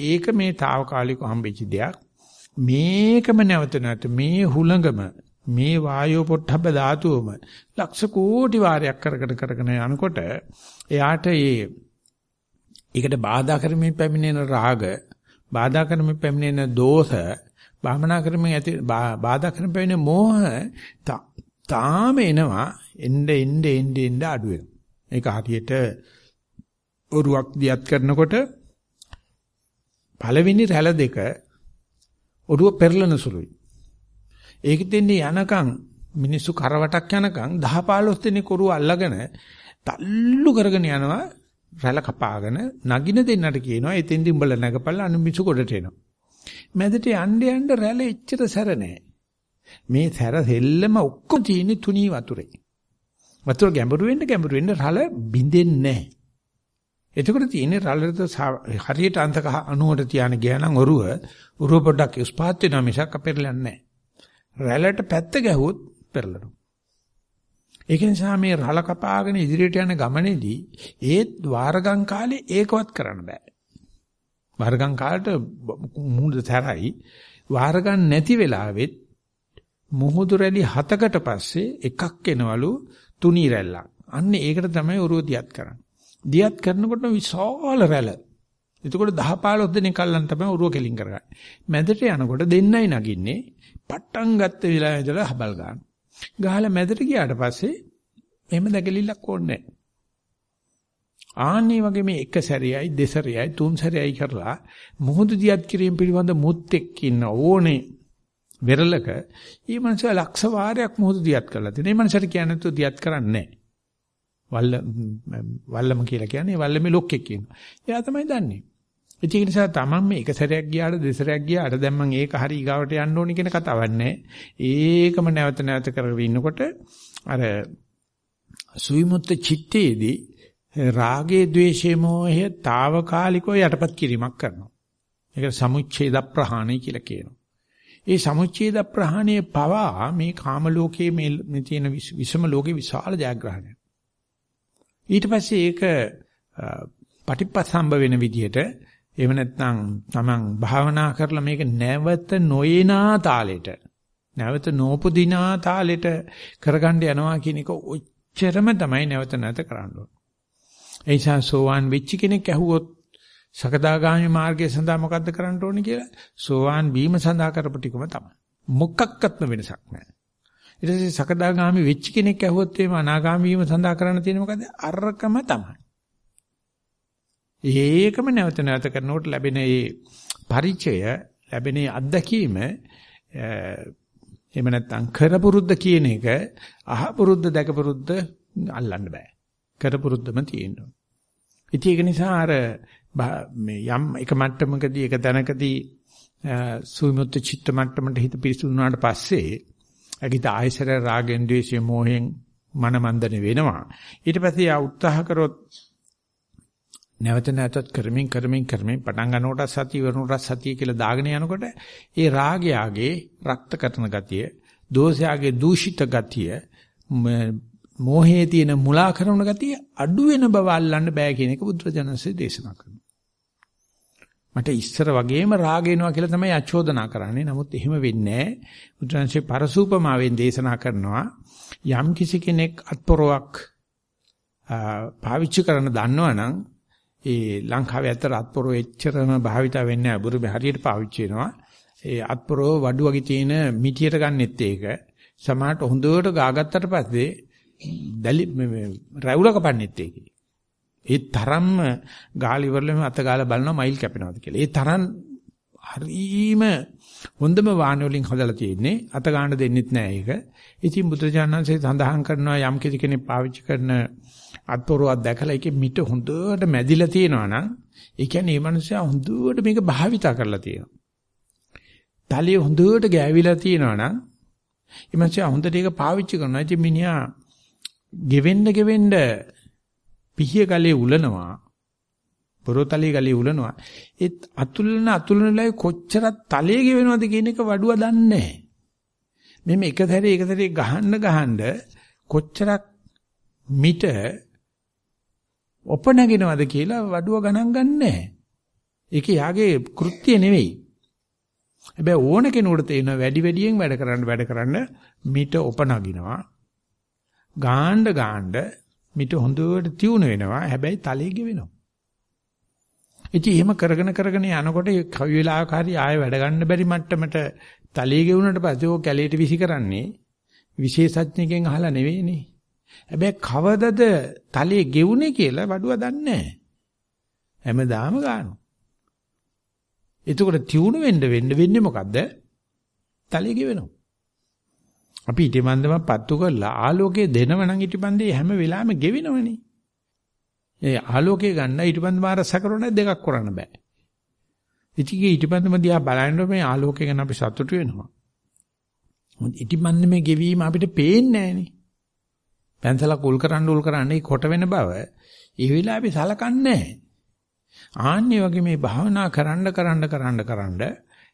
ඒක මේ తాවකාලිකව හම්බෙච්ච දෙයක්. මේකම නැවත නැවත මේ හුළඟම මේ වායෝ පොට්ටබ්බ ධාතුවම ලක්ෂ කෝටි වාරයක් කරගෙන කරගෙන යනකොට එයාට ඒ ඒකට බාධා කරමින් පැමිණෙන රාග බාධා කරමින් පැමිණෙන දෝෂ භාවනා කරමින් ඇති බාධා කරමින් පැමිණෙන මෝහ තාම එනවා එnde එnde එnde එnde අඩු වෙනවා ඒක හරියට ඔරුවක් දියත් කරනකොට පළවෙනි රැළ දෙක ඔරුව පෙරලන සුළුයි. ඒක දෙන්නේ යනකම් මිනිස්සු කරවටක් යනකම් 10 15 දෙනෙක් ඔරුව අල්ලගෙන තල්ලු කරගෙන යනවා රැළ කපාගෙන නගින දෙන්නට කියනවා එතෙන්දි උඹලා නැගපල්ලා අනු මිසු කොටට එනවා. මැදට යන්න යන්න රැළ එච්චර සැර නැහැ. මේ සැර සෙල්ලම ඔක්කොම තියෙන්නේ තුනී වතුරේ. වතුර ගැඹුරු වෙන්න ගැඹුරු වෙන්න රළ බින්දෙන්නේ නැහැ. එතකොට තියෙන්නේ රළට හරියට අන්තක 90ට තියාන ගියා නම් ඔරුව ඔරුව පොඩ්ඩක් ස්පාත් වෙනවා මිසක් අපෙරලන්නේ නැහැ. රැළට පැත්ත ගැහුවොත් පෙරලනවා. ඒක නිසා මේ රළ කපාගෙන ඉදිරියට යන ගමනේදී ඒත් වාරගම් කාලේ ඒකවත් කරන්න බෑ. වාරගම් කාලට මුහුද තරයි වාරගම් නැති වෙලාවෙත් මුහුදු රැලි හතකට පස්සේ එකක් එනවලු තුනී රැල්ලක්. අන්න ඒකට තමයි ඔරුව දියත් කරන්නේ. දියත් කරනකොට විශාල රැළ. එතකොට 10 15 දෙනෙක් අල්ලන් තමයි ඔරුව කෙලින් කරගන්නේ. මැදට යනකොට දෙන්නයි නගින්නේ. පට්ටම් ගත්ත වෙලාවෙ ඉඳලා හබල් ගන්න. ගහලා මැදට ගියාට පස්සේ එහෙම දැකලිල්ලක් ඕනේ නැහැ. ආන්නේ වගේ මේ එක සැරේයි දෙසරේයි තුන් සැරේයි කරලා මුහුදු දියත් කිරීම පිළිබඳ මුත්තෙක් ඉන්න ඕනේ වෙරළක ඊ මනස ලක්ෂ වාරයක් මුහුදු දියත් කරලා තියෙනවා. මේ මනසට කියන්නේ තු දියත් කරන්නේ නැහැ. වල්ල වල්ලම කියලා කියන්නේ වල්ලමේ ලොක්ෙක් කියනවා. එයා තමයි දන්නේ. ඒක නිසා තමන් මේ එක සැරයක් ගියාට දෙසරයක් ගියාට දැන් මම ඒක හරි ඊගාවට යන්න ඕනේ කියන කතාවක් නැහැ. ඒකම නැවත නැවත කරගෙන ඉන්නකොට අර සුවිමුත්ත චිත්තේදී රාගේ ద్వේෂේ මොහය తాවකාලිකව යටපත් කිරීමක් කරනවා. ඒක සමුච්ඡේද ප්‍රහාණය කියලා කියනවා. ඒ සමුච්ඡේද ප්‍රහාණය පවා මේ කාම ලෝකයේ මේ තියෙන විසම ලෝකේ විශාල ජයග්‍රහණයක්. ඊට පස්සේ ඒක පටිපස්සම්බ වෙන විදිහට එහෙම නැත්නම් තමන් භාවනා කරලා මේක නැවත නොයනා තාලෙට නැවත නෝපදිනා තාලෙට කරගන්න යනවා කියන එක ඔච්චරම තමයි නැවත නැවත කරන්න ඕන. ඒ නිසා සෝවාන් වෙච්ච කෙනෙක් ඇහුවොත් සකදාගාමි මාර්ගය සඳහා මොකද්ද කරන්න ඕනේ කියලා සෝවාන් වීම සඳහා කරපු ටිකම තමයි. මොකක්වත්ම වෙනසක් නැහැ. ඊට පස්සේ සකදාගාමි වෙච්ච කෙනෙක් ඇහුවොත් එimhe අනාගාමි වීම සඳහා කරන්න තියෙන මොකද්ද? අරකම තමයි. ඒකම නැවත නැවත කරනකොට ලැබෙන ඒ පරිචය ලැබෙන අත්දැකීම එහෙම නැත්නම් කරපුරුද්ද කියන එක අහපුරුද්ද දැකපුරුද්ද අල්ලන්න බෑ. කරපුරුද්දම තියෙනවා. ඉතින් ඒක නිසා අර මේ යම් එක මට්ටමකදී එක තැනකදී සුවිමුත්ත චිත්ත මට්ටමට හිත පිරිසුදු වුණාට පස්සේ අගිත ආයසර රාගෙන් ද්වේෂයෙන් මෝහෙන් මනමන්දන වෙනවා. ඊට පස්සේ ආ උත්සාහ කරොත් නැවත නැවතත් කරමින් කරමින් කරමින් පටන් ගන්නකොට සතිය වරුණට සතිය කියලා දාගෙන යනකොට ඒ රාගයාගේ රක්ත කරන ගතිය, දෝෂයාගේ දූෂිත ගතිය, මෝහයේ තියෙන මුලා කරන ගතිය අඩු වෙන බව අල්ලන්න බෑ කියන එක බුදුරජාණන්සේ දේශනා කරනවා. මට ඉස්සර වගේම රාග එනවා කියලා තමයි අචෝදනා කරන්නේ. නමුත් එහෙම වෙන්නේ නැහැ. බුදුරජාණන්සේ පරසූපමාවෙන් දේශනා කරනවා යම් කිසි කෙනෙක් අත්පොරවක් පාවිච්චි කරන දන්නවනම් ඒ ලංකාවේ ඇත්තට අත්පොරෝ එච්චරම භාවිතා වෙන්නේ නැහැ. බුරුමේ හරියට පාවිච්චි වෙනවා. ඒ අත්පොරෝ වඩු වගේ තියෙන මිටියට ගන්නෙත් ඒක. සමහරට හොඳට ගාගත්තට පස්සේ දැලි රැවුල කපන්නෙත් ඒකේ. ඒ තරම්ම ගාලි වරලම අත ගාලා බලනවා මයිල් කැපෙනවද කියලා. ඒ තරම් හරීම හොඳම වාහන වලින් හදලා තියෙන්නේ අත ගන්න දෙන්නෙත් නෑ ඒක. ඉතින් බුදුරජාණන්සේ සඳහන් කරනවා යම් කෙනෙක් පාවිච්චි කරන අත්පොරුවක් දැකලා ඒකේ මිට හොඳට මැදිලා තියෙනවා නම් ඒ කියන්නේ මේ මනුස්සයා හොඳට මේක භාවිතා කරලා තියෙනවා. තලිය හොඳට ගෑවිලා තියෙනවා නම් මේ මනුස්සයා හොඳට ඒක පාවිච්චි කරනවා. ඉතින් මිනිහා ගෙවෙන්න ගෙවෙන්න පිහිය ගලේ උලනවා. පොරොතලිය ගලේ උලනවා. ඒ අතුලන අතුලනලයි කොච්චර තලයේ ගෙවෙනවද කියන එක වඩුව දන්නේ නැහැ. මෙන්න එක සැරේ එක සැරේ ගහන්න ගහන්න කොච්චරක් මිට ඔපනගෙනවද කියලා වඩුව ගණන් ගන්නෑ. ඒක යාගේ කෘත්‍ය නෙවෙයි. හැබැයි ඕන කෙනෙකුට තේින වැඩි වැඩියෙන් වැඩ කරන්න වැඩ කරන්න මිට ඔපනගිනවා. ගාණ්ඩ ගාණ්ඩ මිට හොඳට තියුණු වෙනවා. හැබැයි තලයේ ගෙවෙනවා. ඉතින් එහෙම කරගෙන කරගෙන යනකොට කවි වෙලාවක හරි ආයෙ වැඩ ගන්න බැරි මට්ටමට තලයේ ගෙවුනට පස්සේ ඕක කැලේට විසි කරන්නේ විශේෂඥකෙන් අහලා නෙවෙයිනේ. හැබැයි කවදද තලයේ ගෙවුනේ කියලා වඩුව දන්නේ නැහැ. හැමදාම ගන්නවා. එතකොට තියුණු වෙන්න වෙන්න වෙන්නේ මොකද්ද? තලිය ගෙවෙනවා. අපි ඊටමන්දම පත්තු කරලා ආලෝකයේ දෙනව නම් ඊටපන්දේ හැම වෙලාවෙම ගෙවෙනවනේ. ඒ ආලෝකයේ ගන්න ඊටපන්ද මාරස කරන දෙකක් කරන්න බෑ. ඉතිගේ ඊටපන්දම දිහා බලනකොට මේ ආලෝකය ගැන අපි සතුටු වෙනවා. ඊටපන්ද මේ ගෙවීම අපිට පේන්නේ නෑනේ. පැන්සල කුල් කරන්න උල් කරන්නේ කොට වෙන බව ඒ වෙලාවේ සලකන්නේ නැහැ. ආන්නේ වගේ මේ භාවනා කරන්න කරන්න කරන්න කරන්න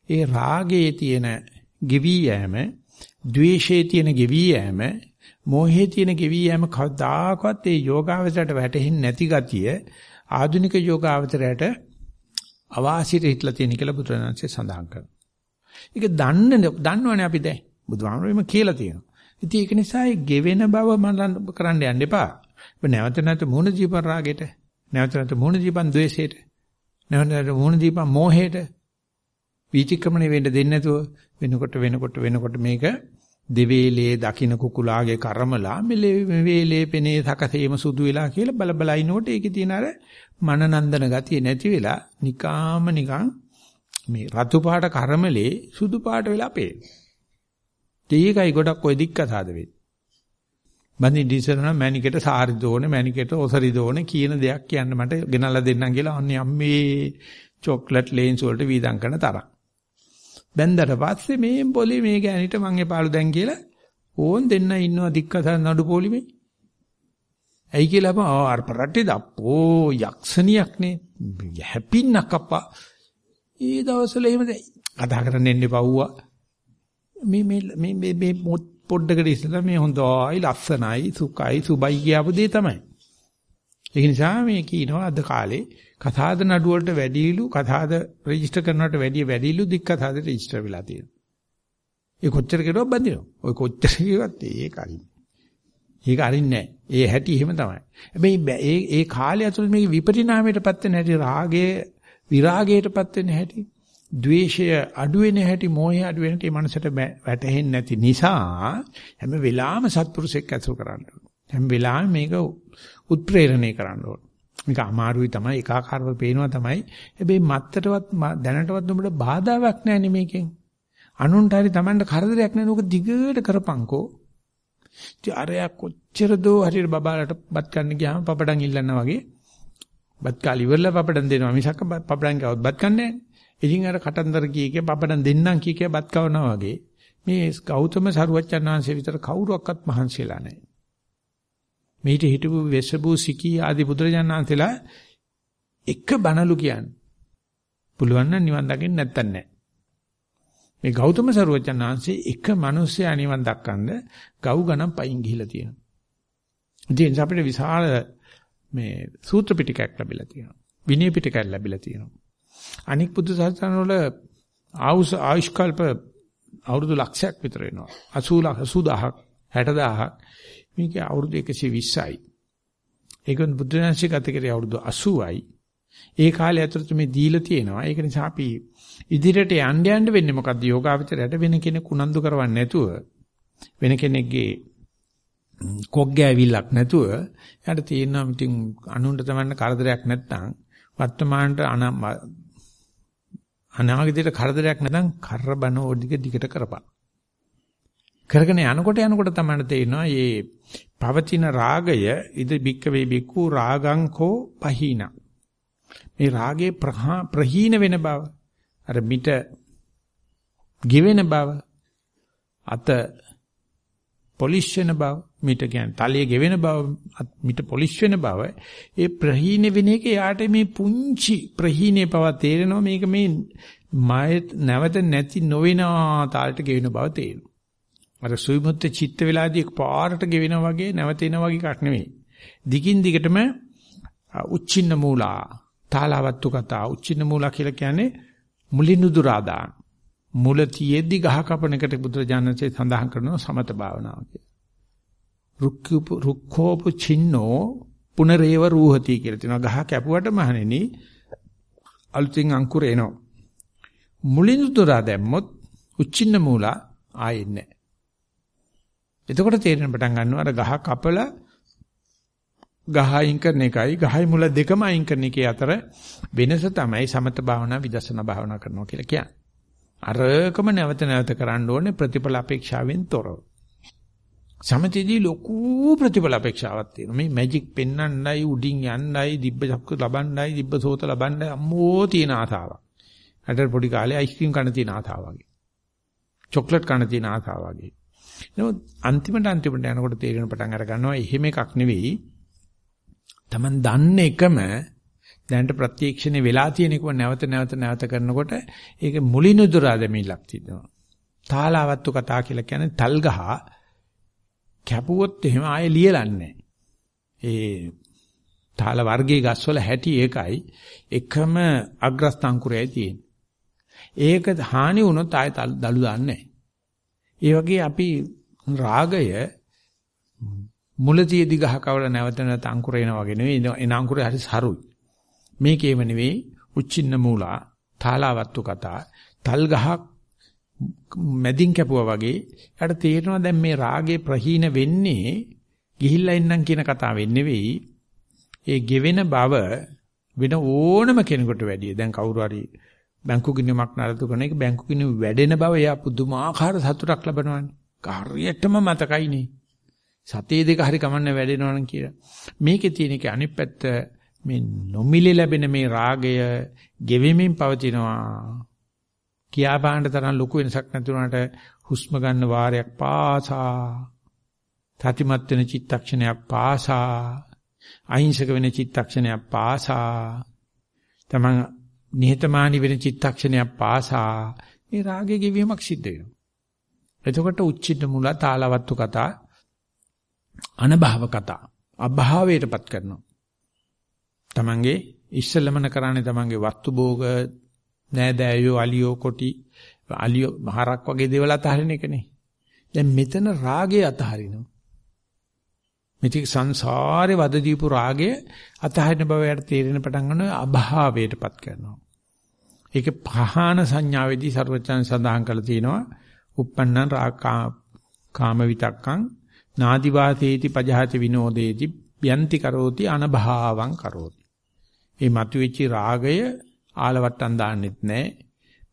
ඒ රාගයේ තියෙන ගෙවි යෑම, ද්වේෂයේ තියෙන ගෙවි යෑම, මෝහයේ තියෙන ගෙවි යෑම කවදාකවත් ඒ යෝගාවචරයට වැටෙන්නේ නැති ගතිය ආධුනික යෝගාවචරයට අවාසියට හිටලා තියෙන කියලා බුදුරජාණන්සේ සඳහන් කරනවා. ඒක දන්න දන්නවනේ අපි දැන් බුදුහාමුදුරුවෝ කියලා තියෙනවා. ඉතින් ඒක නිසා ඒ ගෙවෙන බව මලන් කරන්න යන්න එපා. ඔබ නැවත නැවත මුණ දීපන් රාගෙට, නැවත නැවත මුණ දීපන් ද්වේෂයට, නැවත නැවත මුණ දීපන් මෝහයට. වීතික්‍රමණය වෙන්න දෙන්නේ නැතුව වෙනකොට වෙනකොට වෙනකොට මේක දෙවේලේ දකින්න කුකුලාගේ කර්මලා මෙලේ වේලේ පෙනේ සකසේම සුදු වෙලා කියලා බල බල ඉනකොට ඒකේ තියෙන අර මනනන්දන ගතිය නැති වෙලා නිකාම නිකන් මේ රතු පාට කර්මලේ සුදු පාට වෙලා පේනවා. ඒකයි ගොඩක් ඔය දික්කසාද වෙන්නේ. බඳින්න ඉස්සරහ මැනිකට සාරි දෝනේ මැනිකට ඔසරි දෝනේ කියන දෙයක් කියන්න මට ගෙනල්ලා දෙන්නම් කියලා අන්නේ අම්මේ චොක්ලට් ලේන්ස් වලට වීදම් කරන තරම්. බැන්දට පස්සේ මේ පොලි මේ ගෑනිට මං එපාලු දැන් කියලා ඕන් දෙන්න ඉන්නවා දික්කසන් නඩු පොලිමේ. ඇයි කියලා බා අර පරට්ටේ දප්පෝ යක්ෂණියක් නේ හැපින්නක් අප්පා. ඒ දවස්වල එහෙම කතා කරන්න එන්නේ පව්වා. මේ මේ මේ මේ පොඩ්ඩකට ඉස්සලා මේ හොඳයි ලස්සනයි සුඛයි සුබයි කියපු දේ තමයි. ඒ නිසා මේ කියනවා අද කාලේ කතාද නඩු වලට වැඩිලු කතාද රෙජිස්ටර් කරනවට වැඩිය වැඩිලු දික් කතාද රෙජිස්ටර් වෙලා තියෙනවා. ඒ කොච්චර කෙරුවක් බඳිනවා. ඔය කොච්චර කිව්වත් ඒක අරින්නේ. ඒක අරින්නේ නැහැ. ඒ හැටි එහෙම තමයි. හැබැයි ඒ ඒ කාලය ඇතුළත මේක විපරිණාමයටපත් වෙන හැටි රාගයේ විරාගයටපත් වෙන හැටි ද්වේෂය අඩු වෙන හැටි මෝහය අඩු වෙන හැටි මනසට වැටහෙන්නේ නැති නිසා හැම වෙලාවෙම සත්පුරුෂෙක් ඇසුරු කරන්න ඕන. හැම වෙලාවෙම මේක උත්ප්‍රේරණය කරන්න ඕන. මේක අමාරුයි තමයි ඒකාකාරව පේනවා තමයි. හැබැයි මත්තටවත් දැනටවත් උඹට බාධාවක් නැහැ මේකෙන්. අනුන්ට හරි Tamanට කරදරයක් නැහැ නෝක දිගට කරපංකෝ. ඉතින් අරයා කොච්චර දෝ හරියට බබාලට බත් ගන්න ගියාම පපඩම් ඉල්ලනවා වගේ බත් කාලි ඉවරලා පපඩම් දෙනවා මිසක් පපඩම් කවවත් බත් කන්නේ නැහැ. ඉතින් අර කටන්දර කී කිය බබඩන් දෙන්නම් කී කිය බත් කවනවා වගේ මේ ගෞතම සරුවච්චන් වහන්සේ විතර කවුරුවක්වත් මහන්සියලා නැහැ. මේිට හිටපු වෙසබු සිකී ආදී බුදුරජාණන් වහන්සේලා එක බණලු කියන්නේ. පුළුවන් නම් නිවන් දකින්න නැත්තන් නැහැ. මේ ගෞතම සරුවච්චන් වහන්සේ එක මිනිස්සයා නිවන් දක්කන්ද ගව් ගණන් පයින් ගිහිලා තියෙනවා. ඉතින් අපිට විශාල මේ සූත්‍ර පිටකයක් ලැබිලා තියෙනවා. විනය පිටකයක් ලැබිලා තියෙනවා. අනික් බුදු සසුන වල ආයුෂ ආයුෂ්කල්ප අවුරුදු ලක්ෂයක් විතර වෙනවා. 80 80000ක් 60000ක් මේක අවුරුදු 120යි ඒක බුදුරජාණන්සේ ගත කරේ අවුරුදු 80යි ඒ කාලය ඇතුළත මේ දීලා තියෙනවා. ඒක නිසා අපි ඉදිරියට යන්න යන්න වෙන්නේ මොකද්ද? යෝගාවචරයට වෙන කෙනෙක් උනන්දු කරවන්නේ නැතුව වෙන කෙනෙක්ගේ කොග්ගෑවිල්ලක් නැතුව යාට තියෙනවා ඉතින් අනුන්ට තමන්න කරදරයක් නැත්නම් වර්තමානට අනාගතයට කරදරයක් නැත්නම් කරබන ඕදික දිගට කරපන්. කරගෙන යනකොට යනකොට තමයි තේරෙනවා මේ පවතින රාගය ඉද බික්ක වේ බික්කු රාගංකෝ පහීන. මේ රාගේ ප්‍රහීන වෙන බව අර මිට ගිවෙන බව අත පොලිෂ් වෙන බව මිට කියන්නේ තලයේ ගෙවෙන බව මිට පොලිෂ් වෙන බව ඒ ප්‍රහීන වෙන එක යාට මේ පුංචි ප්‍රහීනේ පව තේරෙනවා. මේක මේ මය නැවත නැති නොවන තාලට ගෙවෙන බව තේරෙනවා. අර සුවිමුත්ත චිත්ත වෙලාදී පාරට ගෙවෙනා වගේ නැවතෙනා වගේ එකක් නෙවෙයි දිගින් දිගටම උච්චින්න මූලා තාලවත්තු කතා උච්චින්න මූලා කියලා කියන්නේ මුලිනුදුරාදාන මුල තියෙද්දි ගහ කපන එකට බුදුරජාණන්සේ සඳහන් කරනවා සමත භාවනාව කියලා. රුක්ඛූප රුක්ඛෝප චින්නෝ පුනරේව රූහති කියලා තියෙනවා. ගහ කැපුවට මහණෙනි අලුතින් අංකුර එනවා. මුලින් උතුරා දැම්මොත් උච්චින්න මූලා ආයෙන්නේ නැහැ. එතකොට තේරෙන පටන් ගන්නවා අර ගහ කපලා ගහ අයින් කරන එකයි ගහයි මුල දෙකම අයින් කරන එකේ අතර වෙනස තමයි සමත භාවනා විදර්ශනා භාවනා කරනවා කියලා කියන්නේ. අරකම නැවත නැවත කරන්න ඕනේ ප්‍රතිඵල අපේක්ෂාවෙන් තොරව. සමතේදී ලොකු ප්‍රතිඵල අපේක්ෂාවක් තියෙනවා. මේ මැජික් පෙන්වන්නයි උඩින් යන්නයි දිබ්බ චක්ක ලබන්නයි දිබ්බ සෝත ලබන්නයි අම්මෝ තියෙන ආසාවක්. අර පොඩි කාලේ අයිස්ක්‍රීම් කන්න තියෙන ආසාව වගේ. චොක්ලට් කන්න තියෙන ආසාව වගේ. නමුත් අන්තිමට අන්තිමට යනකොට තේරෙන පටන් අර ගන්නවා එහෙම එකක් නෙවෙයි. Taman දන්න එකම දැනට ප්‍රත්‍යක්ෂණේ වෙලා තියෙන එක නැවත නැවත නැවත කරනකොට ඒක මුලිනුදුරා දෙමිලක් තියෙනවා. තාලාවත්තු කතා කියලා කියන්නේ තල්ගහ කැපුවොත් එහෙම ආයෙ ලියලන්නේ ඒ තාල වර්ගයේ ගස්වල හැටි ඒකයි එකම අග්‍රස්ත අංකුරයයි තියෙන්නේ. ඒක හානි වුණොත් ආයෙ දලු දාන්නේ ඒ වගේ අපි රාගය මුලතියේදී ගහකවල නැවත නැවත අංකුරේනා වගේ නෙවෙයි එන අංකුරේ හරි සරුයි. මේකේම නෙවෙයි උච්චින්න මූලා තාලාවත්තු කතා තල් ගහක් මැදින් කැපුවා වගේ යාට තේරෙනවා දැන් මේ රාගේ ප්‍රහීන වෙන්නේ ගිහිල්ලා ඉන්නම් කියන කතාවෙන් නෙවෙයි ඒ ගෙවෙන බව වෙන ඕනම කෙනෙකුට වැඩිය දැන් කවුරු හරි බැංකු ගිණුමක් නරතු කරන එක බැංකු ගිණුම වැඩෙන බව එයා පුදුමාකාර සතුටක් ලබනවානේ. කාර්යයටම මතකයිනේ. සතේ දෙක හරි කමන්න වැඩෙනවනම් කියලා. මේකේ තියෙන එක අනිත් පැත්ත මේ නොමිලේ ලැබෙන මේ රාගය ගෙවෙමින් පවතිනවා. කියා බාන්න තරම් ලොකු වෙනසක් නැති වුණාට හුස්ම ගන්න වාරයක් පාසා තතිමත් වෙන චිත්තක්ෂණයක් පාසා අහිංසක වෙන චිත්තක්ෂණයක් පාසා තමන් නිහතමානී වෙන චිත්තක්ෂණයක් පාසා මේ රාගයේ ගෙවීමක් සිද්ධ වෙනවා. එතකොට උච්චිත මුල තාලවත්තු කතා අනභව කතා අභාවයටපත් කරනවා. තමන්ගේ ඉස්සලමන කරන්නේ තමන්ගේ වස්තු භෝග නෑදෑයෝ අලියෝ කොටි අලියෝ මහරක් වගේ දේවල් අතහරින එකනේ. දැන් මෙතන රාගය අතහරිනවා. මෙතික සංසාරේ වද දීපු රාගය අතහරින බව යට තේරෙන පටන් ගන්නවා අභාවයටපත් කරනවා. ඒක පහාන සංඥාවේදී ਸਰවචන් සඳහන් කරලා තියෙනවා. uppannam රාකා කාම විතක්කං නාදිවාසේති පජහති විනෝදේති යන්ති කරෝති අනභාවං කරෝති. මේ මතුවෙච්ච රාගය ආලවට්ටම් දාන්නෙත් නැහැ.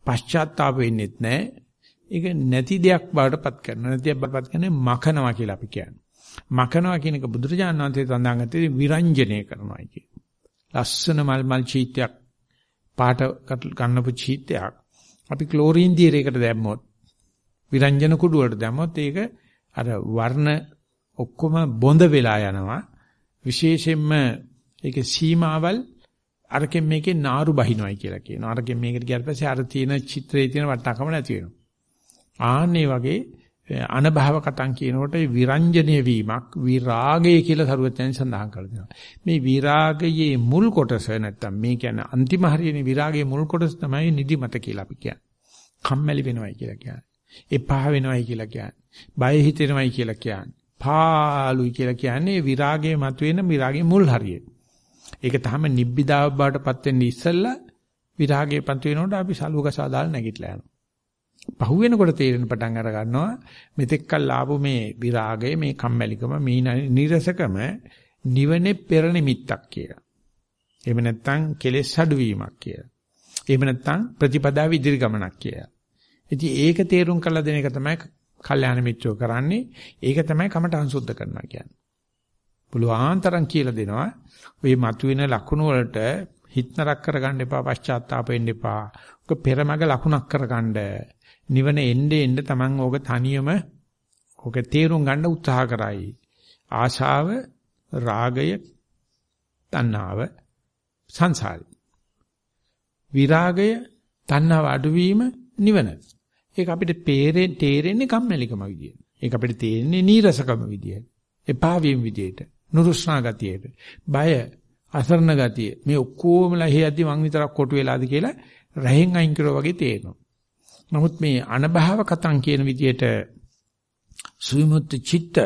පශ්චාත්තාප වෙන්නෙත් නැහැ. ඒක නැති දෙයක් බවට පත් කරනවා. නැතිවක් බවට පත් කරන්නේ මකනවා කියලා අපි කියන්නේ. මකනවා කියන එක බුදුරජාණන් වහන්සේ සඳහන් කරේ විරංජනය කරනවා කියන. ලස්සන මල් මල් චීත්‍යයක් පාට ගන්නපු චීත්‍යයක් අපි ක්ලෝරින් දියරයකට දැම්මොත් විරංජන කුඩු වලට දැම්මොත් ඒක අර වර්ණ ඔක්කොම බොඳ වෙලා යනවා. විශේෂයෙන්ම ඒකේ සීමාවල් අරකින් මේකේ නාරු බහිනවයි කියලා කියනවා. අරකින් මේකට ගියාට පස්සේ අර තියෙන චිත්‍රයේ තියෙන වටනකම නැති වෙනවා. ආන්නේ වගේ අනභව කතං කියනකොට විරංජනීය වීමක් විරාගය කියලා සරුවචයන් සඳහන් කරලා තියෙනවා. මේ විරාගයේ මුල් කොටස නැත්තම් මේ කියන්නේ අන්තිම හරියනේ විරාගයේ මුල් කොටස තමයි නිදිමත කියලා අපි කියන්නේ. කම්මැලි වෙනවයි කියලා කියන්නේ. එපා වෙනවයි කියලා කියන්නේ. බය හිතෙනවයි කියලා කියන්නේ. පාළුයි කියලා කියන්නේ විරාගයේ මතුවෙන විරාගයේ මුල් හරිය. ඒක තමයි නිබ්බිදාව බවට පත් වෙන්නේ ඉස්සෙල්ලා විරාගයේ පන්ති වෙනකොට අපි සලුවකසා දාලා නැගිටලා යනවා. පහු වෙනකොට තේරෙන පටන් අර ගන්නවා මෙතෙක්කල් ආපු මේ විරාගය මේ කම්මැලිකම මේ නිරසකම නිවනේ පෙර නිමිත්තක් කියලා. එහෙම නැත්නම් කෙලෙස් අඩුවීමක් කියලා. එහෙම නැත්නම් ප්‍රතිපදාව ඉදිරි ගමනක් කියලා. ඉතින් ඒක තේරුම් කරලා දෙන එක තමයි කල්යාණ මිත්‍රෝ කරන්නේ. ඒක තමයි කමඨං සුද්ධ කරනවා කියන්නේ. පුළුවන් තරම් කියලා දෙනවා. ඔය මතුවෙන ලකුණු වලට හිතනරක් කරගන්න එපා, පශ්චාත්තාප වෙන්න එපා. ඔක පෙරමග ලකුණක් කරගන්න. නිවන එන්නේ එන්න Taman ඕක තනියම ඕක තේරුම් ගන්න උත්සාහ කරයි. ආශාව, රාගය, තණ්හාව සංසාරي. විරාගය, තණ්හාව අඩුවීම නිවන. ඒක අපිට තේරෙන්නේ කම්මැලිකම විදියට. ඒක අපිට තේරෙන්නේ නීරසකම විදියට. එපා වීම විදියට. නුරුස්නා ගතියට. බය, අසරණ ගතිය. මේ ඔක්කොමලා හේයද්දි මං විතරක් කොටු වෙලාද කියලා රහෙන් අයින් කරා වගේ තේරෙනවා. නමුත් මේ අනභව කතං කියන විදියට සුවිමුත් චිත්ත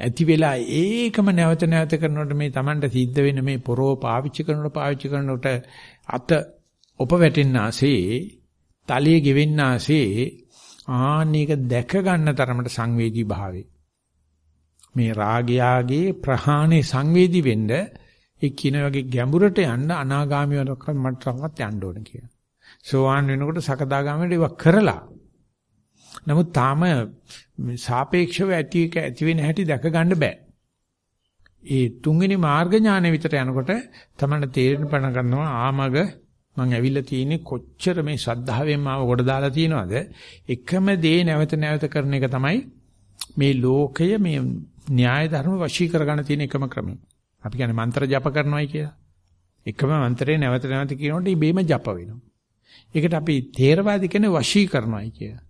ඇති වෙලා ඒකම නැවත නැවත කරනකොට මේ Tamanට සිද්ධ වෙන මේ පොරෝ පාවිච්චි කරනකොට පාවිච්චි කරනකොට අත ඔප වැටෙන්නාසේ තලිය ගෙවෙන්නාසේ ආන්නේක දැක ගන්න තරමට සංවේදී භාවයේ මේ රාගයාගේ ප්‍රහාණේ සංවේදී වෙන්න ඒ කියන වගේ ගැඹුරට යන්න අනාගාමීව මට්ටමකට යන්න ඕන කියලා. සෝවාන් වෙනකොට සකදාගාමීට ඒක කරලා. නමුත් තාම සාපේක්ෂව ඇති ඇති වෙන හැටි දැක ගන්න බෑ. ඒ තුන්වෙනි මාර්ග ඥානෙ විතර යනකොට තමයි තේරෙන පණ ගන්නවා ආමග මං ඇවිල්ලා තියෙන්නේ කොච්චර මේ ශ්‍රද්ධාවෙන් මාව කොට දාලා තියෙනවද එකම දේ නැවත නැවත කරන එක තමයි මේ ලෝකය මේ න්‍යාය ධර්ම වශී කරගන්න තියෙන එකම ක්‍රමය. අපි කියන්නේ මන්ත්‍ර ජප කරනවායි කියලා. එකම මන්ත්‍රේ නැවත නැවත කියනකොට ඉබේම ජප වෙනවා. ඒකට අපි තේරවාදී කියන්නේ වශී කරනවායි කියලා.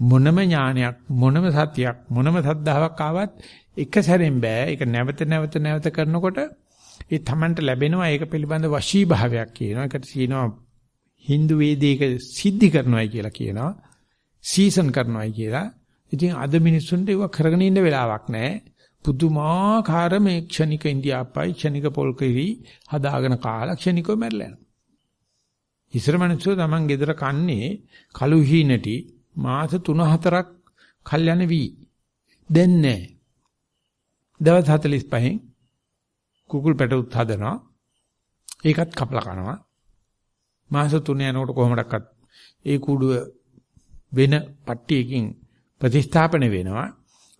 මොනම ඥානයක් මොනම සත්‍යයක් මොනම සද්ධාාවක් ආවත් එක සැරෙන් බෑ. ඒක නැවත නැවත නැවත කරනකොට ඒ Tamanට ලැබෙනවා ඒක පිළිබඳ වශී භාවයක් කියනවා. ඒකට කියනවා Hindu වේදයක සිද්ධි කරනවායි කියලා කියනවා. සීසන් කරනවායි කියලා. ඉතින් අද මිනිස්සුන්ට ඒක කරගෙන ඉන්න වෙලාවක් නැහැ. පුදුමාකාර මේ ක්ෂණික ඉන්දියාපයි ක්ෂණික පොල්කිරි හදාගෙන කාලා ක්ෂණිකව මැරලා යනවා. ඉස්සර මිනිස්සු තමන් ගෙදර කන්නේ කළු හීනටි මාස 3-4ක් කල් යන වී. දැන් නැහැ. දවස් 45න් කුකුල් පැටවුත් හදනවා. ඒකත් කපලා කනවා. මාස 3 යනකොට කොහොමඩක්වත් ඒ කුඩුව වෙන පට්ටියකින් ප්‍රතිස්ථාපන වෙනවා.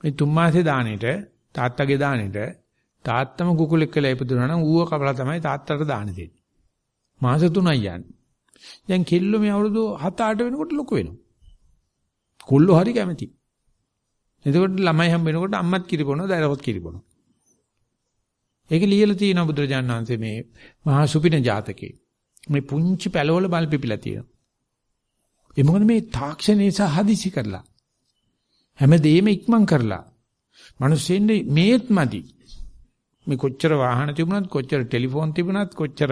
මේ තුන් මාසේ දාණයට තාත්තගේ දාණයට තාත්තම කුකුලෙක් කියලා ඉපදුනා නම් ඌව කපලා තමයි තාත්තට දාන දෙන්නේ. මාස 3යි යන්නේ. දැන් කෙල්ලෝ මේ අවුරුදු 7-8 වෙනකොට ලොකු වෙනවා. කොල්ලෝ හරි කැමති. එතකොට ළමයි හම් වෙනකොට අම්මත් කිරිපොනවා දරුවොත් කිරිපොනවා. ඒක ලියලා තියෙනවා බුදුරජාණන් වහන්සේ මේ මහා සුපින ජාතකේ. මේ පුංචි පැලවල බල් පිපිලා තියෙනවා. ඒ මොකද මේ තාක්ෂණය නිසා හදිසි කරලා. හැමදේම ඉක්මන් කරලා. මිනිස්සුන්නේ මේත් මදි. මේ කොච්චර වාහන තිබුණත් කොච්චර ටෙලිෆෝන් තිබුණත් කොච්චර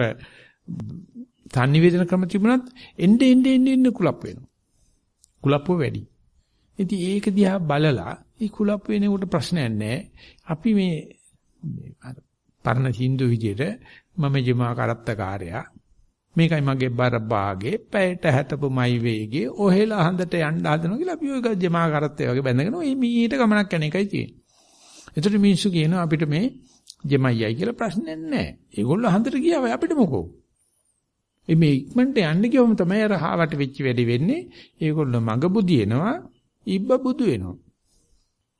සංනිවේදන ක්‍රම තිබුණත් එnde ende ende ende කුලප් වෙනවා. කුලප්පුව වැඩි. ඉතින් ඒක දිහා බලලා මේ කුලප් වෙනකොට ප්‍රශ්නයක් නැහැ. අපි මේ අර පරණ හින්දු විදියට මම ජමා කරත්තකාරයා මේකයි මගේ බර භාගේ පැයට හැතපොමයි වේගේ ඔහෙලා හඳට යන්න හදනවා කියලා අපි ඔය ජමා කරත්තේ වගේ බැඳගෙන ඔය මීට ගමනක් යන එකයි තියෙන්නේ. ඒතර මිනිස්සු කියනවා අපිට මේ ජමයියයි කියලා ප්‍රශ්නයක් නැහැ. ඒගොල්ලෝ හඳට ගියා අපිට මොකෝ? මේ ඉක්මනට යන්න ගියොම තමයි අර හාවට වෙච්ච වැඩි වෙන්නේ. ඒගොල්ලෝ මග බුදිනවා, ඉබ්බ බුදු වෙනවා.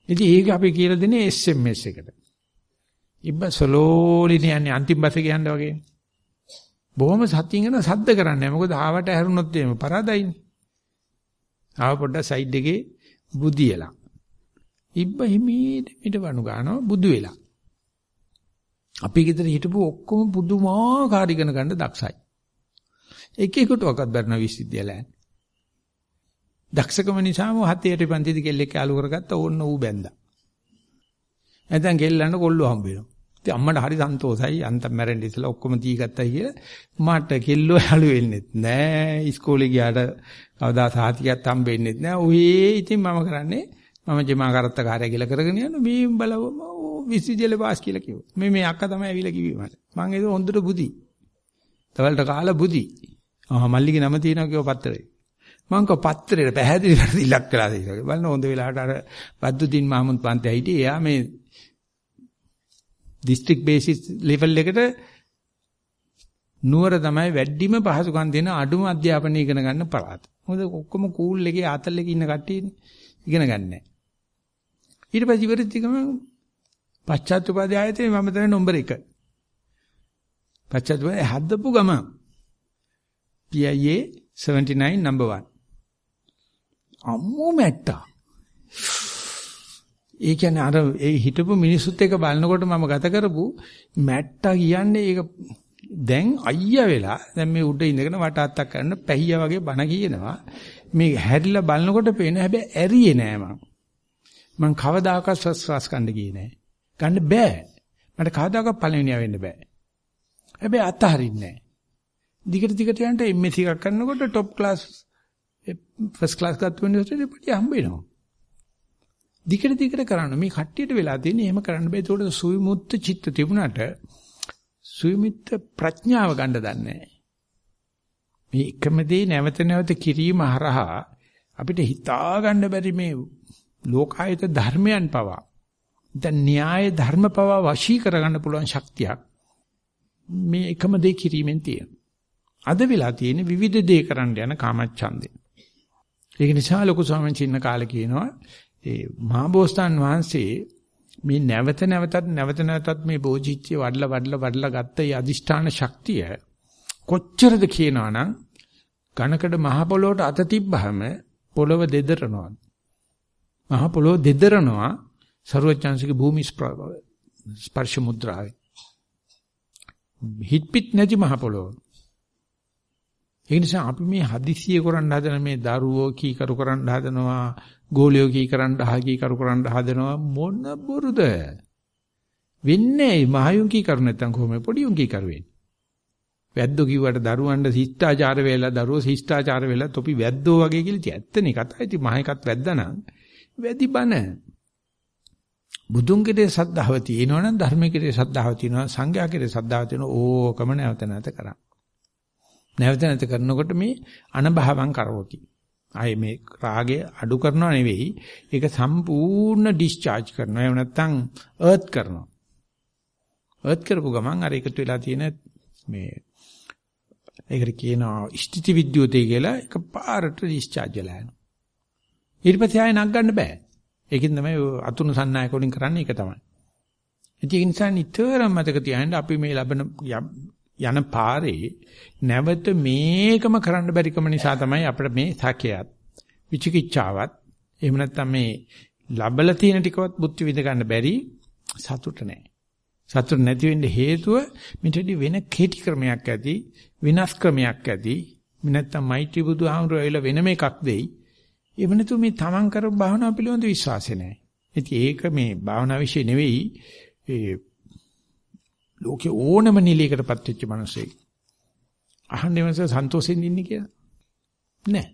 ඉතින් ඒක අපි කියලා දෙන්නේ SMS එකට. ඉබ්බ සලෝලි යන්නේ අන්තිම බස් එක යන්න වගේ. බොහොම සතියින් යන සද්ද කරන්නේ. මොකද ආවට හැරුණොත් එහෙම පරාදයිනේ. ආව පොඩ්ඩක් සයිඩ් එකේ බුදියලා. ඉබ්බ හිමීට මිට වණු ගන්නවා බුදු වෙලා. අපි ගෙදර හිටපු ඔක්කොම පුදුමාකාර ඉගෙන ගන්න දක්ෂයි. එක එකට වකත් බරන විශ්වවිද්‍යාලයන්. දක්ෂකම නිසාම හතේට පන්තිද කෙල්ලෙක් යාළු කරගත්ත ඕන්න ඌ බැන්දා. නැත්නම් කෙල්ලන්න කොල්ලෝ හම්බ වෙනවා. ඉතින් අම්මට හරි සන්තෝසයි අන්ත මැරෙන්න ඉස්සලා ඔක්කොම දී ගත්තා කියලා. මට කෙල්ලෝ යාළු වෙන්නෙත් නෑ. ඉස්කෝලේ ගියාට කවදා සාහිතියක් හම්බෙන්නෙත් නෑ. ඔහේ ඉතින් මම කරන්නේ මම ජමා කරත්ත කාර්යය කියලා කරගෙන යනවා. මේ බලව විශ්වවිද්‍යාලේ පාස් කියලා කිව්වා. මේ මේ අක්කා තමයි ඇවිල්ලා කිව්වේ මට. මං ඒක හොඳට බුදි. තවලට කාලා බුදි. ආ මල්ලිගේ නම තියෙනවා කියව පත්තරේ මං කව පත්තරේ පැහැදිලි වැරදි ඉලක්ක කළා. කියලා බලන්න හොඳ වෙලාවට අර බද්දුදීන් මහමුත් පන්ති හිටියේ එයා මේ district basis level එකට නුවර තමයි වැඩිම පහසුකම් දෙන අඩුම අධ්‍යාපනය ඉගෙන ගන්න පළාත. මොකද ඔක්කොම කූල් එකේ ආතල් එකේ ඉන්න කට්ටියනේ ඉගෙන ගන්නෑ. ඊට පස්සේ ඉවරෙච්ච ගමන් පශ්චාත්තුපාදී ආයතනේ මම තමයි නම්බර 1. පශ්චාත්තුපාදී හදපු ගමන් PIA 79 number 1. අම්මෝ මැට්ටා. ඒ කියන්නේ අර ඒ හිටපු මිනිස්සුත් එක්ක බලනකොට මම ගත කරපු මැට්ටා කියන්නේ ඒක දැන් අයියා වෙලා දැන් මේ උඩ ඉඳගෙන වටාත්තක් කරන පැහියා වගේ බණ කියනවා. මේ හැරිලා බලනකොට පේන හැබැයි ඇරියේ නෑ මං. මං කවදාකවත් ස්වස්වාස් ගන්න ගියේ නෑ. ගන්න බෑ. මට කවදාකවත් පළවෙනියා වෙන්න බෑ. හැබැයි අතහරින්නේ නෑ. දිගට දිගට යනට MS එකක් කරනකොට টොප් ක්ලාස් ෆස්ට් ක්ලාස් ගත්ත වෙනකොට පිටිය හම්බ වෙනවා. දිගට දිගට කරන්න මේ කට්ටියට වෙලා තියෙන්නේ එහෙම කරන්න බෑ. ඒකට සුවිමුත්ත චිත්ත තිබුණාට සුවිමුත්ත ප්‍රඥාව ගන්න දන්නේ මේ එකම දේ නැවත නැවත කිරීම හරහා අපිට හිතා ගන්න බැරි මේ ලෝකායත ධර්මයන් පවා දැන් න්‍යාය ධර්ම පව වශී කරගන්න පුළුවන් ශක්තියක් මේ එකම දේ කිරීමෙන් තියෙනවා. අද වෙලා තියෙන විවිධ දේ කරන්න යන කාමච්ඡන්දේ. ඒක නිසා ලොකු ස්වාමීන් චින්න කාලේ කියනවා ඒ මහබෝසතාන් වහන්සේ මේ නැවත නැවතත් නැවත නැවතත් මේ බෝධිච්චය වඩලා වඩලා වඩලා ගත්ත ඒ අදිෂ්ඨාන ශක්තිය කොච්චරද කියනවනම් ඝනකඩ මහ පොළොවට අත තිබ්බහම පොළොව දෙදරනවා. මහ පොළොව දෙදරනවා ਸਰවඥාන්සික භූමි ස්පර්ශ මුද්‍රාවේ. හිටපිට නැති මහ පොළොව. ඒ නිසා අපි මේ හදිසිය කරන්න හදන මේ දරුවෝ කීකරු කරන්න හදනවා ගෝලියෝ කීකරන්න හාකීකරු කරන්න හදනවා මොන බොරුද වෙන්නේ මහයුන් කීකරු නැත්තම් කොහොමද පොඩියුන් කීකරු වෙන්නේ වැද්දෝ කිව්වට දරුවන්ට ශිෂ්ටාචාර වෙලා දරුවෝ ශිෂ්ටාචාර වෙලා තොපි වැද්දෝ වගේ කියලා ඉතින් ඇත්තනේ කතා. ඉතින් මහ එකත් වැද්දා නම් වැදි බන. බුදුන් කෙරේ සද්ධාව තියෙනවනම් ධර්ම කෙරේ සද්ධාව තියෙනවා සංඝයා කෙරේ සද්ධාව තියෙනවා ඕකම නැවත නැවත කරා. නැවත නැවත කරනකොට මේ අනභවං කරවති. ආයේ මේ රාගය අඩු කරනව නෙවෙයි ඒක සම්පූර්ණ ඩිස්චාර්ජ් කරනවා. එහෙම නැත්නම් අර්ත් කරනවා. අර්ත් කරපු ගමන් අර එකතු වෙලා තියෙන මේ ඒකට කියනවා ස්ථಿತಿ විද්‍යුතය කියලා එක පාරට ඩිස්චාර්ජ් වෙලා යනවා. ඊට පස්සේ ආයෙ නගන්න බෑ. ඒකෙන් තමයි අතුණු සන්නායක වලින් කරන්නේ ඒක තමයි. ඒක නිසා නිතරම මතක තියාගන්න අපි මේ ලබන යන පාරේ නැවත මේකම කරන්න බැරිකම නිසා තමයි අපිට මේ සැකයත් විචිකිච්ඡාවත් එහෙම නැත්නම් මේ ලබලා තියෙන ටිකවත් බුද්ධ විඳ ගන්න බැරි සතුට නැහැ. සතුට නැති වෙන්න හේතුව මෙතනදි වෙන කෙටි ක්‍රමයක් ඇති විනාශ ක්‍රමයක් ඇති නැත්නම් මෛත්‍රී බුදුහාමුදුරුවෝ ඇවිල්ලා වෙනම එකක් දෙයි එහෙම නැතු මේ තමන් කරපු භාවනාව පිළිබඳ විශ්වාසය නැහැ ඉතින් ඒක මේ භාවනා વિશે නෙවෙයි ඒ ලෝකේ ඕනම නිලයකටපත් වෙච්ච මිනිසෙක් අහන්නේ මනස සන්තෝෂෙන් ඉන්නේ කියලා නෑ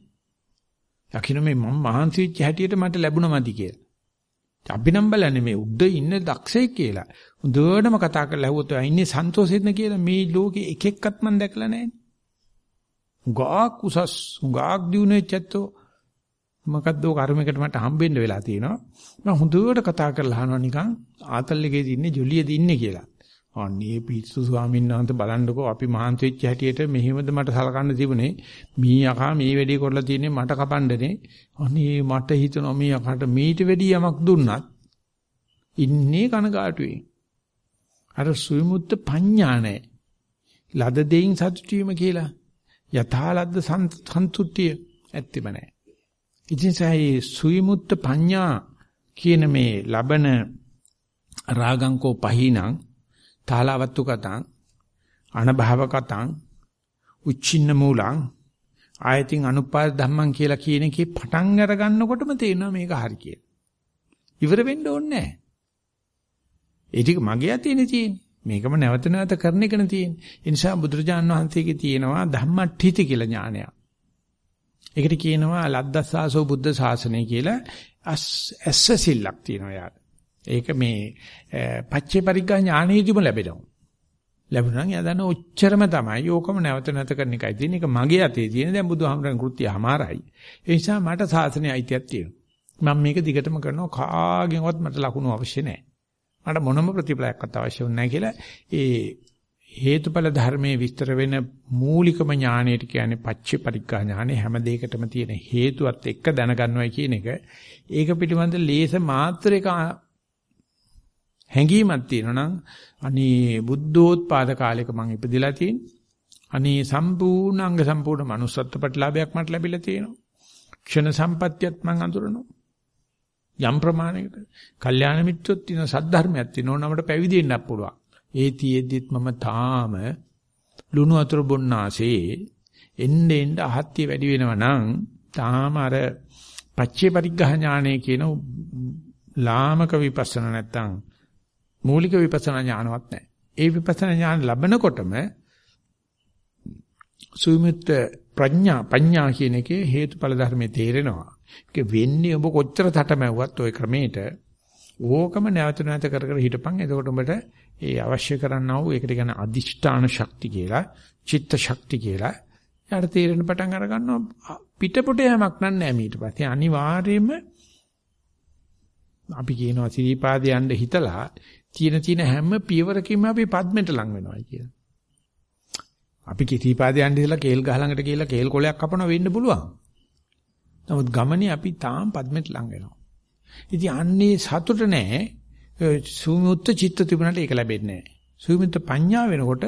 යකින මේ මම මහන්සි වෙච්ච හැටියට මට ලැබුණාමදි කියලා අපි නම් බලන්නේ මේ උඩ ඉන්න දක්ෂයෙක් කියලා. හොඳටම කතා කරලා ඇහුවොත් ඔයා ඉන්නේ සන්තෝෂෙත්ද කියලා මේ ලෝකේ එක එක්කත් මම දැකලා නැහැ. ගාක් උසස් ගාක් දිනුනේ චත්තෝ මොකද්ද කර්මයකට මට හම්බෙන්න වෙලා තියෙනවා. මම හොඳට කතා කරලා අහනවා නිකන් ආතල්ලේ ඉන්නේ ජොලියේද ඉන්නේ කියලා. අනේ පිස්සු ස්වාමීන් වහන්සේ බලන්නකෝ අපි මහන්සි වෙච්ච හැටියට මෙහෙමද මට සලකන්න තිබුණේ. මී යකා මේ වැඩේ කරලා තියෙන්නේ මට කපන්නනේ. අනේ මට හිතෙනවා මේ යකාට මීට වැඩි යමක් දුන්නත් ඉන්නේ කනගාටුවේ අර සුවිමුත්ත පඤ්ඤා නැහැ ලද දෙයින් සතුටු වීම කියලා යථාලද්ද සන්තුට්ඨිය ඇත්තෙම නැහැ ඉතින් සයි සුවිමුත්ත පඤ්ඤා කියන මේ ලබන රාගංකෝ පහිනං තාලවත්තු කතං අනභව කතං උච්චින්න මූලං ආයතින් අනුපාද ධම්මං කියලා කියන එකේ පටන් අර ගන්නකොටම තේරෙනවා මේක හරි කියලා. ඉවර වෙන්න ඕනේ නැහැ. ඒ ටික මගේ අතේනේ තියෙන්නේ. මේකම නැවත නැවත කරන එකනේ තියෙන්නේ. ඒ නිසා බුදුරජාන් වහන්සේගේ තියෙනවා ධම්මට්ඨිති කියලා ඥානය. ඒකට කියනවා ලද්දස්සාසෝ බුද්ධ ශාසනය කියලා ඇස්ස සිල්ලක් තියෙනවා යාට. ඒක මේ පච්චේ පරිග්ගා ඥානෙදිම ලැබෙනවා. ලැබුණා නම් එයා දන්න ඔච්චරම තමයි. ඕකම නැවත නැවත කරන එකයි තියෙන්නේ. ඒක මගේ අතේ තියෙන. දැන් බුදුහාමරන් කෘත්‍ය හමාරයි. ඒ නිසා මට සාසනය අයිතියක් තියෙනවා. මම මේක දිගටම කරනවා කාගෙන්වත් මට ලකුණු අවශ්‍ය නැහැ. මට මොනම ප්‍රතිඵලයක්වත් අවශ්‍ය නැහැ කියලා ඒ හේතුඵල ධර්මයේ විස්තර වෙන මූලිකම ඥානයට කියන්නේ පච්චේ පරිග්ගා ඥානෙ හැම දෙයකටම තියෙන හේතුවත් එක්ක දැනගන්නවයි කියන එක. ඒක පිළිබඳ ලේස මාත්‍රයක හැඟීමක් තියෙනවා නම් අනේ බුද්ධෝත්පාද කාලයක මම ඉපදිලා තියෙන්නේ. අනේ සම්පූර්ණ අංග සම්පූර්ණ manussත්ව ප්‍රතිලාභයක් මට ලැබිලා තියෙනවා. ක්ෂණ සම්පත්තියත් මම අඳුරනවා. යම් ප්‍රමාණයකට. කල්යාණ මිත්‍රොත් තියෙන සද්ධර්මයක් තියෙනවා නමට පැවිදි වෙන්නත් පුළුවන්. ඒ තියේද්දිත් මම තාම ලුණු වතුර බොන්නාසේ එන්න එන්න අහත්ය වැඩි වෙනවා නම් තාම අර පච්චේ පරිග්‍රහ ඥානය කියන ලාමක විපස්සනා නැත්තම් මූලික විපස්සනා ඥානවත් නැහැ. ඒ විපස්සනා ඥාන ලැබනකොටම සුමිත් ප්‍රඥා පඤ්ඤා කියන එකේ හේතුඵල ධර්මයේ තේරෙනවා. ඒක වෙන්නේ ඔබ කොච්චර තටමැව්වත් ওই ක්‍රමයට ඕකම නැවත නැවත කර කර හිටපන්. එතකොට උඹට ඒ අවශ්‍ය කරන්නා වූ ඒකට කියන අදිෂ්ඨාන ශක්ති කියලා, චිත්ත ශක්ති කියලා යාට තේරෙන පටන් අර ගන්නවා පිටපොට යමක් නෑ ඊට පස්සේ අනිවාර්යයෙන්ම අපි කියනවා සිරිපාදේ යන්න හිතලා තියෙන තියෙන හැම පියවරකින්ම අපි පද්මෙට ලං වෙනවා කියලා. අපි සිරිපාදේ යන්න හිතලා කේල් ගහ ළඟට ගිහලා කේල් කොලයක් කපනවා වෙන්න පුළුවන්. නමුත් ගමනේ අපි තාම පද්මෙට ලං වෙනවා. ඉතින් අන්නේ සතුට නැහැ. සුමුත්ත චිත්ත තිබුණාට ඒක ලැබෙන්නේ නැහැ. සුමුත්ත පඤ්ඤා වෙනකොට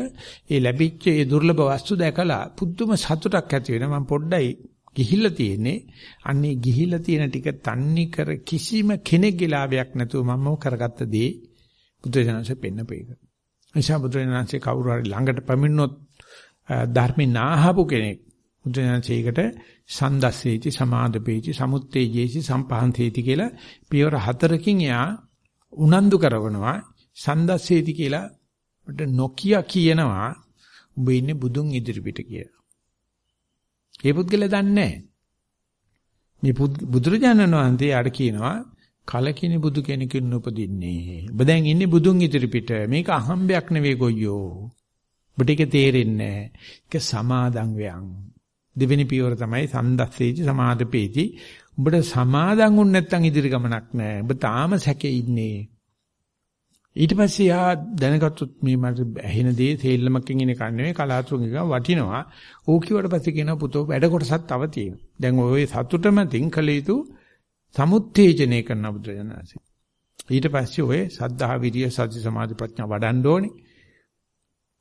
ඒ ලැබිච්ච ඒ දුර්ලභ වස්තු දැකලා පුදුම සතුටක් ඇති වෙනවා. මම පොඩ්ඩයි ගිහිල්ලා තියෙන්නේ. අන්නේ ගිහිල්ලා තියෙන ටික තන්නේ කර කිසිම කෙනෙක්ගේ ලාභයක් නැතුව මම කරගත්ත දේ බුදුරජාණන්සේ පෙන්නපේක. නිසා බුදුරජාණන්සේ කවුරු හරි ළඟට පැමිණුනොත් ධර්මේ නාහපු කෙනෙක් බුදුරජාණන්සේකට සන්දස්සේති සමාදපේති සමුත්තේජේසි සම්පහන්තේති කියලා පියවර හතරකින් එයා උනන්දු කරවනවා සන්දස්සේති කියලා මට නොකිය කියනවා උඹ ඉන්නේ බුදුන් ඉදිරිපිට කියලා. ඒ පුද්ගලයා දන්නේ නැහැ. මේ බුදුරජාණන් වහන්සේ යාට කියනවා කලකිනි බුදු කෙනෙකුන් උපදින්නේ. ඔබ දැන් ඉන්නේ බුදුන් ඉදිරිපිට. මේක අහම්බයක් නෙවෙයි ගොයියෝ. ඔබට ඒක තේරෙන්නේ නැහැ. ඒක සමාදන් වෙයන්. දෙවෙනි පියවර තමයි සන්දස්සේජි සමාදපේජි. ඔබට සමාදන් වුන් නැත්නම් ඉදිරි ගමනක් නැහැ. ඔබ තාම සැකේ ඉන්නේ. ඊට පස්සේ යා දැනගත්තොත් මේ මට ඇහෙන දේ තේල්ලමකින් ඉන්නේ කන්නේ කලාතුරකින් එක වටිනවා. ඕක කිව්වට පස්සේ කියනවා පුතෝ වැඩ කොටසක් තව තියෙනවා. දැන් ওই සතුටම තින් කළ යුතු සමුත්තේජනය කරන බුදුරජාණන්සේ. ඊට පස්සේ ඔය සද්ධා විරිය සති සමාධි ප්‍රඥා වඩන්න ඕනේ.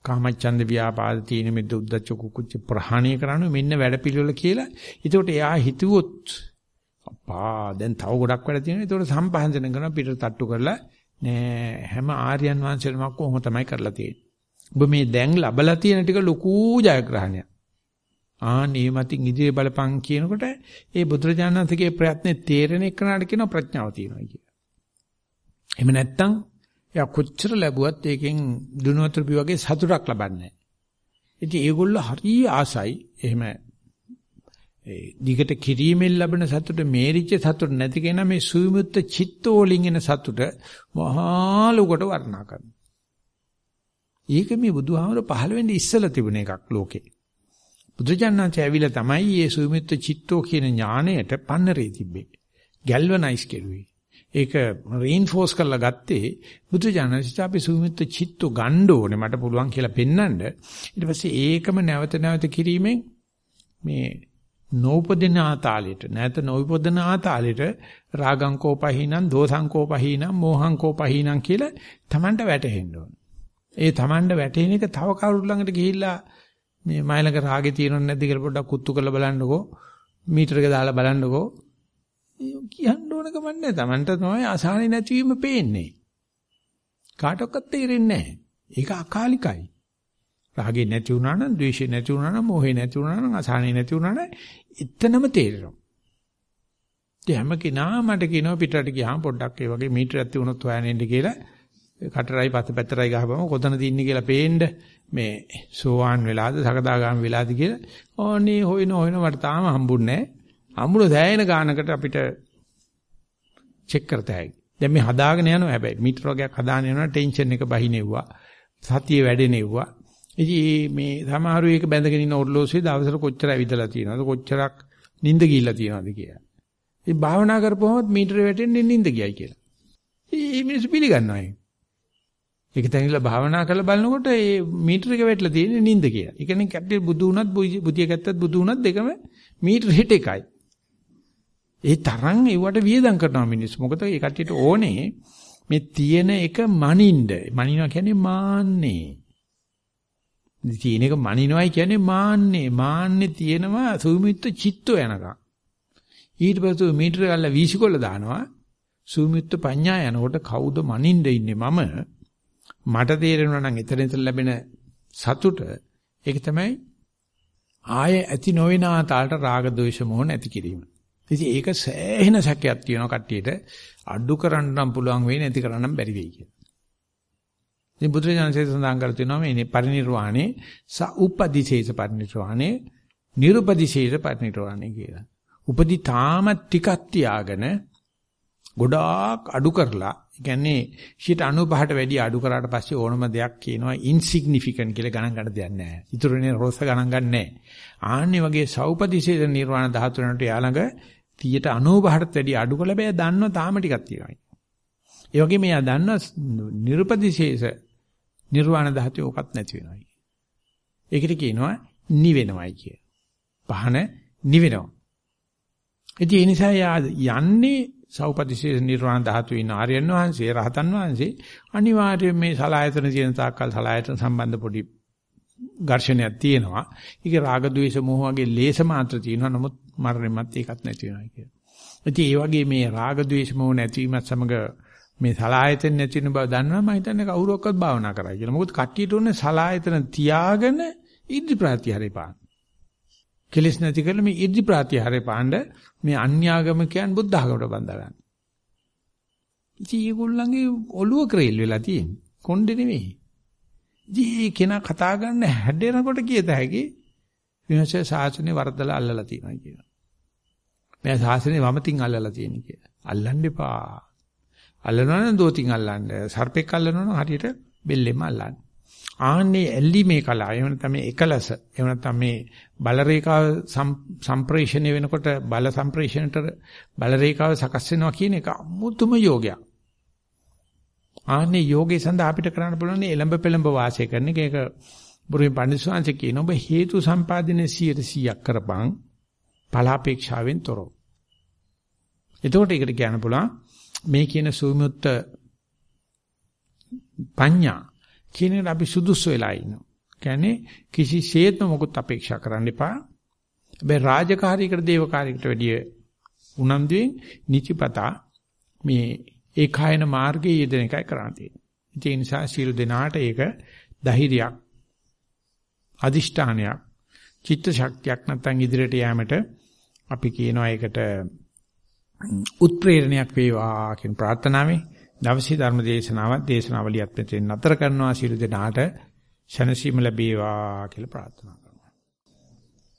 කාමච්ඡන්ද ව්‍යාපාද තීන මිද්ද උද්දච්ච කුකුච්ච ප්‍රහාණය කරන්න මෙන්න වැඩපිළිවෙල කියලා. ඒකට එයා හිතුවොත් අප්පා දැන් තව ගොඩක් වැඩ තියෙනවා. ඒකට සම්පහන්සන කරන පිටට තට්ටු කරලා නෑ හැම ආර්යයන් වහන්සේලම කොහොම තමයි කරලා තියෙන්නේ. ඔබ මේ දැන් ලබලා තියෙන ටික ලොකු ජයග්‍රහණයක්. ආනේ මතින් ඉදිරිය බලපං කියනකොට ඒ බුදුරජාණන්සේගේ ප්‍රයත්නේ තේරෙන එකනට කියන ප්‍රඥාව තියෙනවා කියලා. එහෙම නැත්තම් එයා කොච්චර ලැබුවත් ඒකෙන් දුනවතර බි වගේ සතුටක් ලබන්නේ නැහැ. ඉතින් ඒගොල්ලෝ හරි ආසයි එහෙම ඒ දිගට කිරීමෙන් ලැබෙන සතුට මේරිච්ච සතුට නැති කෙනා මේ සුවිමුත්ත චිත්තෝලින් එන සතුට මහා ලොකට වර්ණනා කරනවා. ඒක මේ බුදුහාමර පහළ වෙන්නේ ඉස්සලා තිබුණ එකක් ලෝකේ. බුදුජානනාංශය ඇවිල්ලා තමයි මේ සුවිමුත්ත චිත්තෝ කියන ඥාණයට පන්නරේ තිබ්බේ. ගැල්වනයිස් කෙරුවේ. ඒක රීන්ෆෝස් කරලා ගත්තේ බුදුජානනාංශය අපි සුවිමුත්ත චිත්තෝ ගන්න ඕනේ මට පුළුවන් කියලා පෙන්වන්න. ඊට පස්සේ ඒකම නැවත නැවත කිරීමෙන් මේ නෝපදින ආතාලෙට නැත නොවිපදින ආතාලෙට රාගං කෝපහීනං දෝසං කෝපහීනං මෝහං කෝපහීනං කියලා Tamanට වැටහෙන්න ඕන. ඒ Tamanට වැටෙන එක තව කවුරු ළඟට ගිහිල්ලා මේ මයිලක රාගේ තියෙනවද නැද්ද කියලා පොඩ්ඩක් කුත්තු කරලා බලන්නකෝ. මීටර එක දාලා බලන්නකෝ. කියන්න ඕන කමක් නැහැ. Tamanට තමයි අසහනෙ නැතිවීම පේන්නේ. කාටවත් තේරෙන්නේ නැහැ. ඒක අකාලිකයි. රාගේ නැති වුණා නම්, ද්වේෂේ නැති වුණා නම්, මෝහේ නැති වුණා නම්, අසහනෙ නැති වුණා නම් එතනම තේරෙනවා. ඒ හැම කෙනා මට කියනවා පිටරට ගියාම පොඩ්ඩක් ඒ වගේ මීටරයක් තියුණොත් හොයන්න එන්න කියලා කටරයි පස්සපැත්තරයි ගහපම කොතනද ඉන්නේ කියලා පේන්න මේ සෝවාන් වෙලාද සකදාගාම වෙලාද කියලා ඕනේ හොයන හොයන මට තාම හම්බුන්නේ නැහැ. හම්බුන දැයෙන ගානකට අපිට චෙක් කරතයි. දැන් මේ හදාගෙන යනවා හැබැයි මීටර වගේක් හදාගෙන යනවා ටෙන්ෂන් එක බහිනෙව්වා. සතිය වැඩෙනෙව්වා. ඉතින් මේ සමහරු ඒක බැඳගෙන ඉන්න ඔර්ලෝසුවේ දවසට කොච්චර ඇවිදලා තියෙනවද කොච්චරක් නිින්ද ගිහිල්ලා තියෙනවද කියලා. ඉතින් භාවනා කරපුවම මීටරේ වැටෙන්නේ නිින්ද ගියයි කියලා. මේ මිනිස්සු පිළිගන්නවා ඒක. ඒක තැනිලා භාවනා කරලා බලනකොට මේ මීටර එක වැටලා තියෙන්නේ නිින්ද කියලා. ඒ කියන්නේ කැප්ටි බුදු වුණත් බුදිය ගත්තත් බුදු වුණත් දෙකම මීටර හිට එකයි. ඒ තරම් ඒවට වියදම් කරනවා මිනිස්සු. මොකද ඒ කට්ටියට ඕනේ මේ තියෙන එක මනින්න. මනිනවා කියන්නේ මාන්නේ. තියෙන එක මනිනවයි කියන්නේ මාන්නේ. මාන්නේ තියෙනවා සුමිත්ත චිත්තෝ යනකම්. ඊට පස්සේ මීටර ගාලා වීසිකොල්ල දානවා. සුමිත්ත පඤ්ඤා යනකොට කවුද මනින්න ඉන්නේ මම? මට තේරෙනවා නම් එතන එතන ලැබෙන සතුට ඒක තමයි ආය ඇති නොවන තාලට රාග ద్వේෂ මොහ නැති කිරීම. ඉතින් ඒක සෑහෙන සැකයක් තියෙනවා කට්ටියට අඩු කරන්න නම් පුළුවන් වෙයි නැති කරන්න නම් බැරි වෙයි කියලා. ඉතින් බුදුරජාණන්සේ සඳහන් කර තියෙනවා මේ පරිණිරවාණේ සඋපදිශේෂ පරිණිරවාණේ නිර්පදිශේෂ පරිණිරවාණේ කියලා. උපදි තාම ටිකක් තියාගෙන ගොඩාක් අඩු කරලා කියන්නේ 95ට වැඩි අඩු කරාට පස්සේ ඕනම දෙයක් කියනවා insignificant කියලා ගණන් ගන්න දෙයක් නැහැ. ඊටරනේ රොස්ස ගණන් ගන්න නැහැ. ආන්නේ වගේ සෞපදිශේෂ නිර්වාණ ධාතුරණට යාළඟ 195ට වැඩි අඩු කළ බෑ දන්නව තාම ටිකක් තියෙනවා. ඒ වගේ මෙයා දන්නවා නිර්පදිශේෂ නිර්වාණ ධාතුවේ ඕකත් නැති වෙනවා. ඒකට කියනවා නිවෙනවයි කිය. පහන නිවෙනවා. ඉතින් ඒ නිසා යා යන්නේ සෞපතිසේ නිර්වාණ ධාතුවේ ඉන්න ආර්යයන් වහන්සේ රහතන් වහන්සේ අනිවාර්යයෙන් මේ සලායතන තියෙන තාක්කල් සලායතන සම්බන්ධ පොඩි ඝර්ෂණයක් තියෙනවා. ඒකේ රාග ద్వේෂ මොහ වගේ ලේස මාත්‍ර තියෙනවා. නමුත් මරණයමත් ඒකත් නැති වෙනවා කියන. ඉතින් ඒ වගේ මේ රාග ద్వේෂ මොහ නැතිවීමත් සමග මේ සලායතන නැති වෙන බව දන්නවා මම හිතන්නේ කවුරක්වත් භාවනා කරයි කියලා. මොකද කට්ටියට උන්නේ සලායතන තියාගෙන ඉද්ධි ප්‍රත්‍යහරේ පාන. කෙලස් නැති කරලා මේ ඉද්ධි ප්‍රත්‍යහරේ පාණ්ඩ මේ අන්‍යාගමකයන් බුද්ධ ආගමට බඳා ගන්න. ඉතින් ඒගොල්ලන්ගේ ඔළුව ක්‍රේල් වෙලා තියෙන්නේ. කොණ්ඩේ නෙමෙයි. ඉතින් කෙනා කතා ගන්න හැදෙනකොට කියත හැකි විනාශ ශාසනේ වර්ධලා අල්ලලා තියෙනවා කියනවා. මම ශාසනේ වමතින් අල්ලලා තියෙන කියලා. අල්ලන්න එපා. අල්ලනවා නම් දෝතින් අල්ලන්න. සර්පෙක් අල්ලනවා නම් හරියට බෙල්ලෙම අල්ලන්න. ආන්නේ ඇල්ලීමේ කලාව. එහෙම නැත්නම් මේ එකලස. එහෙම නැත්නම් මේ බල රේඛාව සම්ප්‍රේෂණය වෙනකොට බල සම්ප්‍රේෂණයට බල රේඛාව සකස් වෙනවා කියන එක අමුතුම යෝගයක්. ආන්නේ යෝගේ සඳහා අපිට කරන්න පුළුවන් එලඹ පෙලඹ වාසය කරන එක. ඒක බුරුමේ පඬිස්සංශ කියන ඔබ හේතු සම්පාදනයේ 100%ක් කරපන් ඵලාපේක්ෂාවෙන් තොරව. එතකොට ඒකට කියන්න පුළුවන් මේ කියන සුමුත්ත පඤ්ඤා කියන එක අපි සුදුසු වෙලා ඉන්නවා. කියන්නේ කිසිසේත්ම මොකුත් අපේක්ෂා කරන්න එපා. හැබැයි රාජකාරීකට දේවකාරීකට වැඩිය උනන්දුවෙන් නිචිපතා මේ ඒකායන මාර්ගයේ යෙදෙන එකයි කරන්න තියෙන්නේ. ඒ නිසා සියලු දෙනාට ඒක ධෛර්යයක් අදිෂ්ඨානයක් චිත්ත ශක්තියක් නැත්නම් ඉදිරියට යෑමට අපි කියනවා ඒකට උත්ප්‍රේරණයක් වේවා කියන ප්‍රාර්ථනාවෙන් දවසේ ධර්ම දේශනාවත් දේශනාවලියත් මෙතෙන් නතර කරනවා. සියලු දෙනාට ශනසීම ලැබේවා කියලා ප්‍රාර්ථනා